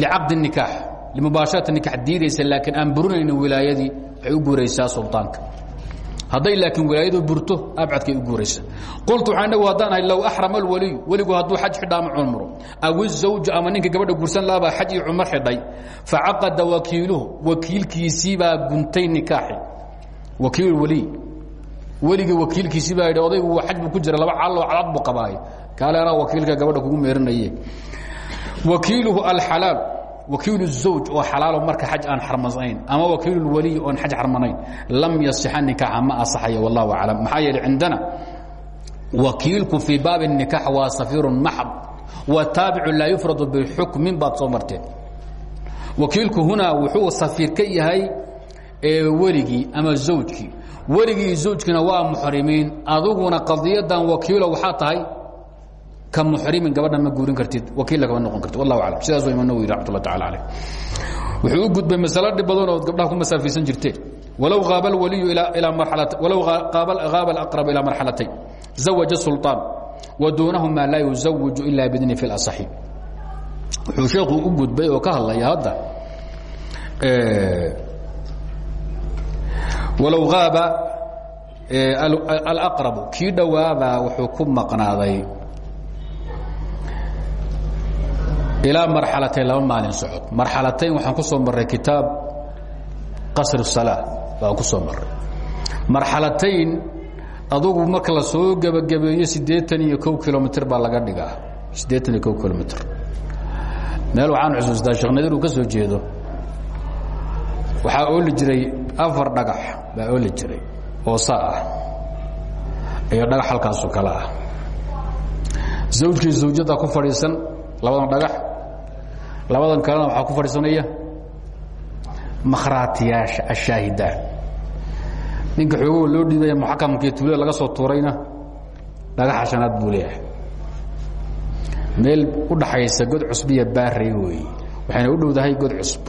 licaqdi الnikaax limubaasharati nikaax diidaysa laakiin aan burinaynin wilaayadii waxay u guuraysaa suldaanka hadday laakiin wilaayadu burto abcadkay u guuraysa. Qultu waxaan inagu haddaan ahay low axrama alwaliyu. Weligu hadduu xaj xidha ama cumro aw izawju ama ninka gabadha guursan lahabaa xaj iyo cumro xidhay. Facaqada wakiiluhu wakiilkiisii baa guntay nikaaxi. Wakiil waliy. Weligii wakiilkiisii baa yidhi odaygu xaj buu ku jira laba caloo calad buu qabaayo kaale anaa wakiilka gabadha kugu meerinaye. Wakiiluhu alxalaal wakiil الزawj oo xalaalo marka xaj aan xarmanayn ama wakiil اwaliy oon xaj xarmanayn lam yasixa nikaaxa ma asaxayo wallahu aclam maxaa yeele cindana wakiilku fii baabi الnikaax waa safiiru maxd wataabicu laa yufradu bixukmin baad soo marteen wakiilku hunaa wuxuu safiir ka yahay weligii ama zawjkii weligii zawjkiina waa muxrimiin adiguna qadiyadan wakiilo waxaa tahay ka muxrimin gabadha ma guurin kartid wakiil lagama noqon kartid wallahu aclam sidaasuu imaam nawowi yidhi raxmat ullah tacala caleyh wuxuu u gudbay masalo dhib badan oo gabdhaha ku masaafaysan jirteen walow aaba waliyu ilaa marwalow haaba alaqrabu ilaa marxalatayn. Zawaja sulطaan wa duunahumaa laa yuzawiju ila biidni fi lasaxi wuxuu sheekhu u gudbay oo ka hadlaya hadda walow haaba alaqrabu kii dhowaabaa wuxuu ku maqnaaday ilaa marxalatayn laba maalin socod marxalatayn waxaan ku soo marray kitaab qasr الsalaa baan ku soo marray marxalatayn adugu marka la soo gebagabeeyo siddeetan iyo kow kilomitr baa laga dhigaa siddeetan iyo kow kilomitr meel waxaan xusuustaa sheekh nadir uu ka soo jeedo waxaa ooli jiray afar dhagax baa ooli jiray oo saa ah iyo dhagax halkaasoo kale ah zawjkii zawjada ku fadhiisan labadan dhagax labadan kalena waxaa ku fadhiisanaya makhraatiyaasha ashaahidaan ninka xoogowa loo dhiibaya muxakamkii tuulada laga soo tuurayna dhagaxa shanaad buu leeyahay. Meel u dhaxaysa god cusbiya baarey weeye waxayna u dhowdahay god cusb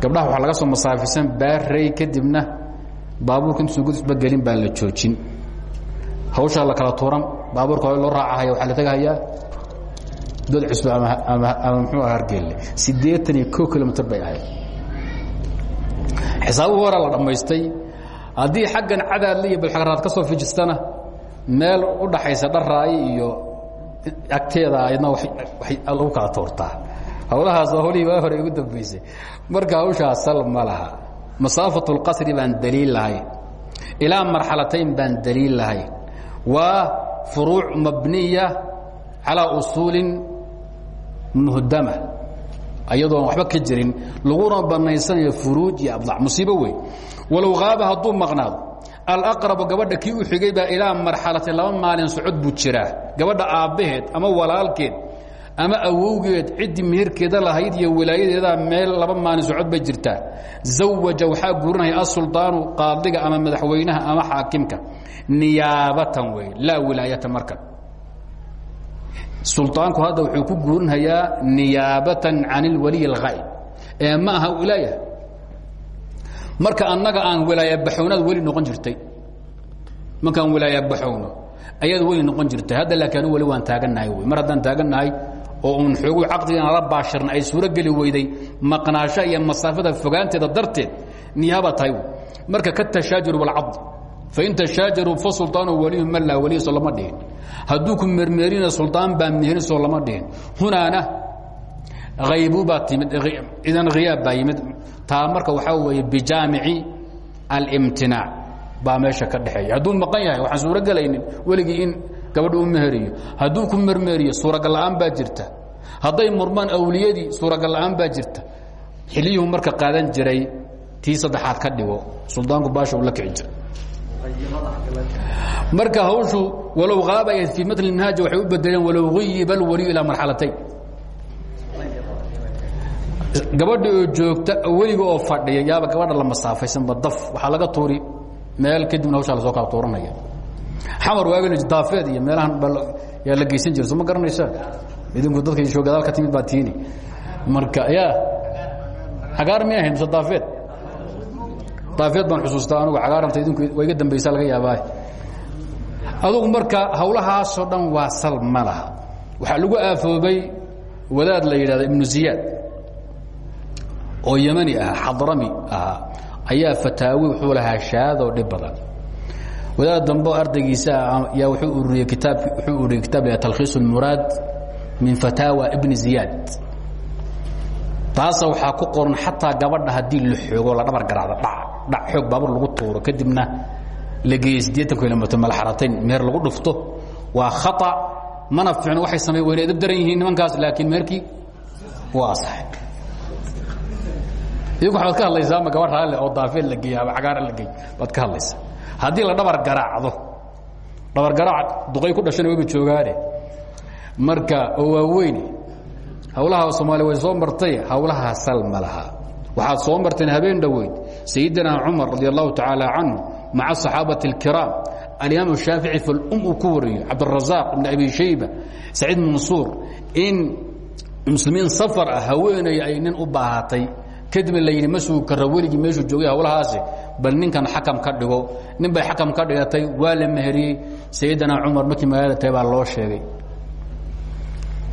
gabdhaha waxaa laga soo masaafisan baarey kadibna baabuurka intuusan god cusba gelin baan la joojin. Hawshaa la kala tuuran baabuurka hore loo raacahaya waxaa la tegahayaa god cusba ama aha hargeelle siddeetan iyo ko kilomitr bay ahayd. Xisaabuhu horaa la dhammaystay haddii xaggan cadaadle iyo balxagraad ka soo fijistana meel u dhaxaysa dharaayi iyo agteeda ayadna way lagu kala tuurtaa hawlahaas waa hawlihii waa hore igu dambaysay. Marka hawshaa sal ma laha. Masaafatu اlqasri baan daliil lahayn ilaa marxalatayn baan daliil lahayn waa furuuc mabniya calىa usuulin muhdama. Ayadoon waxba ka jirin laguna banaysanayo furuuj iyo abdac musiibo wey. Walow haaba hadduu maqnaado alaqrabu gabadha kii u xigay baa ilaa marxalatin laba maalin socod buu jiraa. Gabadha aabbaheed ama walaalkeed ama awowgeed ciddii meherkeeda lahayd iyo wilaayadeedaa meel laba maalin socod bay jirtaa. Zawaja waxaa guurinaya asuldaanu qaadiga ama madaxweynaha ama xaakimka. Niyaabatan wey laa wilaayata markan sulaanku hadda wuxuu ku guurinhayaa niyaabatan can اlwaliy اlkhaa'ib ee ma aha u marka annaga aan wilaayabaxownaad weli noqon jirtay. Markaan wilaayabaxowno ayaad weli noqon jirtay. Hadda laakiin weli waan taagannahay wy mar haddaan taagannahay oo uun xooguu caqdigan ala baashirna ay suuro geli weyday maqnaasho iyo masaafada fogaanteeda darteed niyaabaad marka ka tashaajur walcad fain tashaajaruu fa sulطaanu waliyu man laa waliy soo lama dhihin hadduu ku mermeerina suldaan baa meherin soo lama dhihin hunaana haybu baa timid idan khiyaab baa yimid taa marka waxaa weeye bijaamici alimtinaac baa meesha ka dhexeeya hadduu maqan yahay waxaan suuro gelaynin weligii in gabadha u meheriyo hadduu ku mermeeriyo suuragal la'aan baa jirta hadday murmaan awliyadii suuragal la'aan baa jirta xiliyuhu marka qaadan jiray tii saddexaad ka dhigo suldaanku baasha ula kici jira marka hawshu walow haabayat fii matn minhaaji waxay u bedeleen walow guyiba alwaliyu ilaa marxalatayn gabadha oo joogta weliga oo fadhiya yaaba gabadha la masaafaysanba daf. Waxaa laga tuuri meel kadibna hawshaa la soo kala tuuranaya. Xamar waagel daafeed iyo meelahan yaa la geysan jira soo ma garanaysaa? Idinku dadka isho gadaal ka timid baa tiini. Marka ya cagaar mi ahayn mise daafeed daafeed baan xusuustaa anugu cagaaranta idinku waa iga dambaysaa laga yaabaa. Adugu marka hawlahaasoo dhan waa sal ma laha. Waxaa lagu aafoobay wadaad la yidhahda ibnu ziyaad oo yemani ahaa xadrami ahaa ayaa fataawi wuxuu lahaa shaadoo dhib badan. Wadaad dambe ardaygiisa yaa wuxuu ururiyey kitaab wuxuu ururiyey kitaab talkhiis اlmuraad min fataawa ibni ziyaad taasa waxaa ku qoran xataa gabadha haddii la xoogo la dhabar garaacdo dha dhac xoog baabur lagu tuuro. Kadibna la geeyey siddeetan kilomitr malxaratayn meher lagu dhufto. Waa khata mana fiicno waxay samey wayna edab daran yihiin nimankaas laakiin meherkii waa asaxay idinku waxaad ka hadlaysaa ama gabadh raalle oo daafeed la geeya ama cagaara la geey baad ka hadlaysaa. Haddii la dhabar garaacdo dhabar garaac duqay ku dhashana wayba joogaane. Marka oo waaweyne hawlaha soomaaliya way soo martay hawlaha sal ma soo marteen habeen dhoweyd sayidina cumar radi allahu tacaala canhu maca asaxaabati اlkiraam alimaam shaafici fi lum uu ku wariyo cabdirazaaq ibn abi shayba saciid mansuur in muslimiin safar ah haweenay ay nin u baahatay kadibna la yidhi ma sugi kara weligii meeshuu joogay hawlahaasi bal ninkan xakam ka dhigo. Nin xakam ka dhigatay waa la meheriyey. Sayidina cumar markii magaalada tahay loo sheegay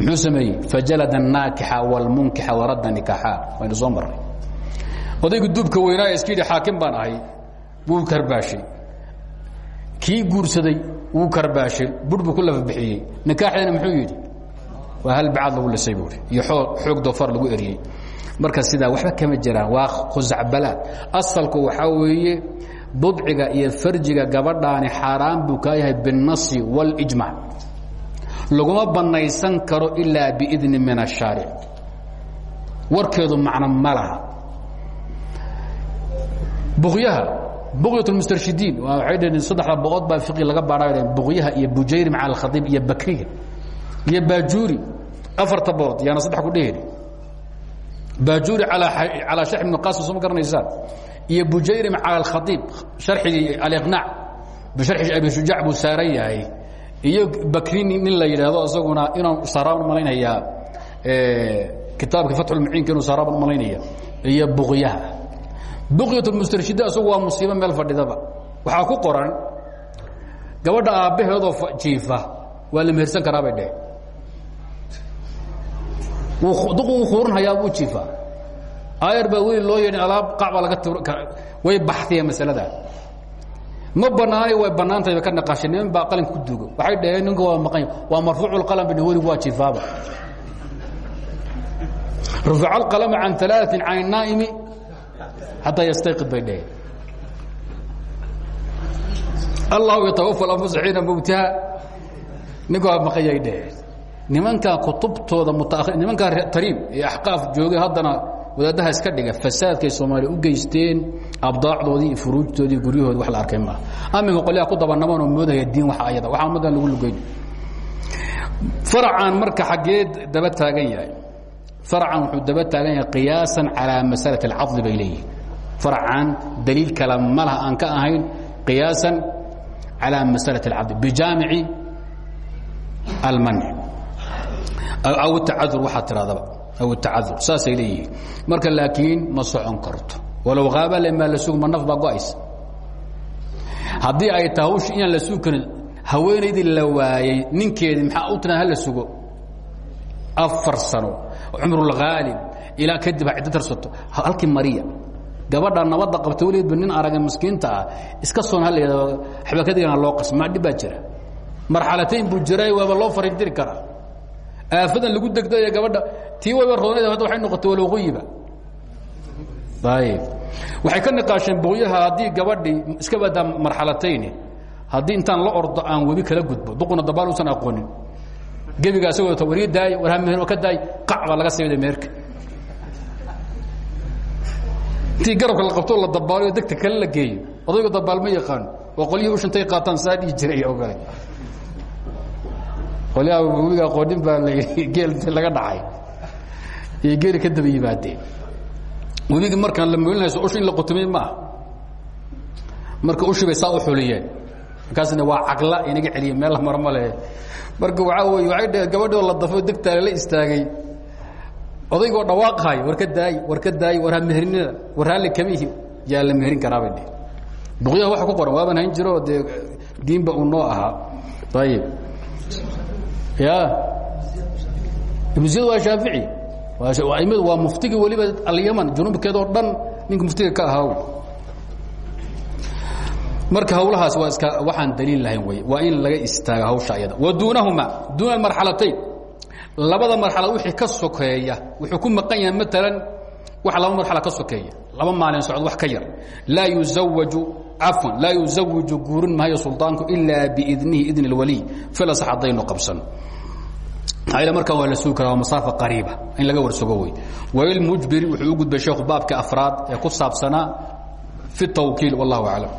muxuu sameeyey? Fajalada naakixa wlmunkixa waradda nikaaxaa waynu soo maray odaygu duubka weynaa iska yidhi xaakim baan ahay wuu karbaashay. Kii guursaday wuu karbaashay. Bur buu ku lafabixiyey nikaaxdiina muxuu yidhi? Waa hal bacaad lagu lisay buui iyo xoog dofar lagu eriyey. Marka sidaa waxba kama jiraan waa khusacbalaad asalku waxaa weeye budciga iyo farjiga gabadhaani xaaraan buu kaa yahay binasi wاljmac laguma banaysan karo ilaa biidni min الshaaric warkeedu macno ma laha. Buqyaha buqyat lmustarshidiin waxay dhaheen saddexda boqod baa fiqi laga baadhaa buqyaha iyo bujayri maca alkhadiib iyo bakriga iyo baajuuri afarta bood yaana saddex ku dheheli baajuuri calaa shax ibn qasim soo ma garanaysaan. Iyo bujayrim cala alkhaiib sharxigii aliqnaac abi shujaac buu saaran iyo bakrini nin la yidhaahdo isaguna inaan saaraan malaynayaa kitaabka fatxulmuciinka inuu saaraan malaynaya iyo buqyaha buqyat lmustarshida isagu waa musiibo meel fadhidaba. Waxaa ku qoran gabadha aabbaheedoo jiifa waa la mehersan karaa bay dheh duq uu kuuranhayaa buu jiifaa aayar baa weli loo yeedhin alaab qac baa laga way baxiyeen masalada ma banaanayo way bannaantayba ka naqaashay niman baa qalin ku dugo waxay dhaheen ninku waa maqan waa marfuuculqalam bin weligu waa jifaaba. Rufuca alqalama can alaain can naa'imi. Xataa yastayqid bay dhaheen. Allahu yatawafa alanfusa xiina mowtiha ninku waa maqan yay dhaheen. Nimankaa kutubtooda nimankaa tariib iyo axqaaf joogay haddana wadaadaha iska dhiga fasaadkay soomaaliya u geysteen abdaacdoodii iyo furuujtoodii guryahoodi wax la arkay maaha. Aminka qolyaha ku dabanamanoo moodaya diin waxa ayada waxaa ummaddan lagu lugeyn. Faracan marka xaggee daba taagan yahay. Faracan wuxuu daba taagan yahay qiyaasan calaa masalati alcadli bay leeyihiin faracan daliil kale ma laha aan ka ahayn qiyaasan calaa masalati alcadli bijaamici almanci aw tacadur waxaad tiradaba aw tacadur saasay leeyihiin marka laakiin ma socon karto walow haaba lemaa la sug ma naf baa go'aysa haddii ay tahay hawsh inaan la sugi karin haweenaydii la waayey ninkeedii maxaa u tiran hala sugo afar sano cumrulghaalib ilaa kadib ha ciddo tarsato halkii mariya gabadha nabadda qabta weligeedba nin araga miskiinta ah iska soon ha la yidhahdo xabakadigana loo qas maa dhib baa jira marxalatayn buu jiray waaba loo fariindiri karaa aafadan lagu degdaya gabadha tii wayba roonad hadda waxay noqotay walowqoyiba ayib waxay ka niqaasheen boqyaha haddii gabadhii iska badaa marxalatayni haddii intaan la ordo aan webi kala gudbo duquna dabaal usan aqoonin. Gebiga asagoo ta warga daay war hamehen ka daay qac baa laga siibada meerka. Intii garabka la qabtoo la dabaalayo degta kale la geeyo. Odaygu dabaal ma yaqaano oo qolyihii ushantay qaataan saa dhihi jiray oo kale qolyaha webiga aqoonin baa geel laga dhacay. Iyo geeli ka daba yimaadeen. Webigii markaan la moolinayso ush in la qotomay maaha marka ushii bay saa u xuliyeen. Markaasna waa cagla inaga celiye meel la maro ma lehe marka waxaa wey waay dheheen gabadhoo la dafo degtaale la istaagay. Odaygoo dhawaaqhay war ka daay war ka daay war ha meherinina war halle kamihi yaa la meherin karaa bay dheh buqyaha waxa ku qoran waaban hayn jiro dee diinba uu noo ahaa. Ayib ya. Ibnu ziyad waa shaafici. Aimadu waa muftigii weliba alyaman junubkeedoo dhan ninka muftiga ka ahaa marka hawlahaas waa iska waxaan daliil lahayn wey waa in laga istaago hawsha ayada wa duunahuma duuna marxalatayn. Labada marxalad wixii ka sokeeya wuxuu ku maqan yahay maalan wax laba marxala ka sokeeya. Laba maalin socod wax ka yar. Laa yuzawaju afan laa yuzawiju guurin maayo suldaanku ilaa biidnihi idn اlwaliy filas haddaynu qabsan. Ayla markaa waa la sugi karaa waa in laga warsogo wey wailmujbiri wuxuu u gudbay sheekhu baabka afraad ee ku saabsanaa fi الtawkiil wallah aclam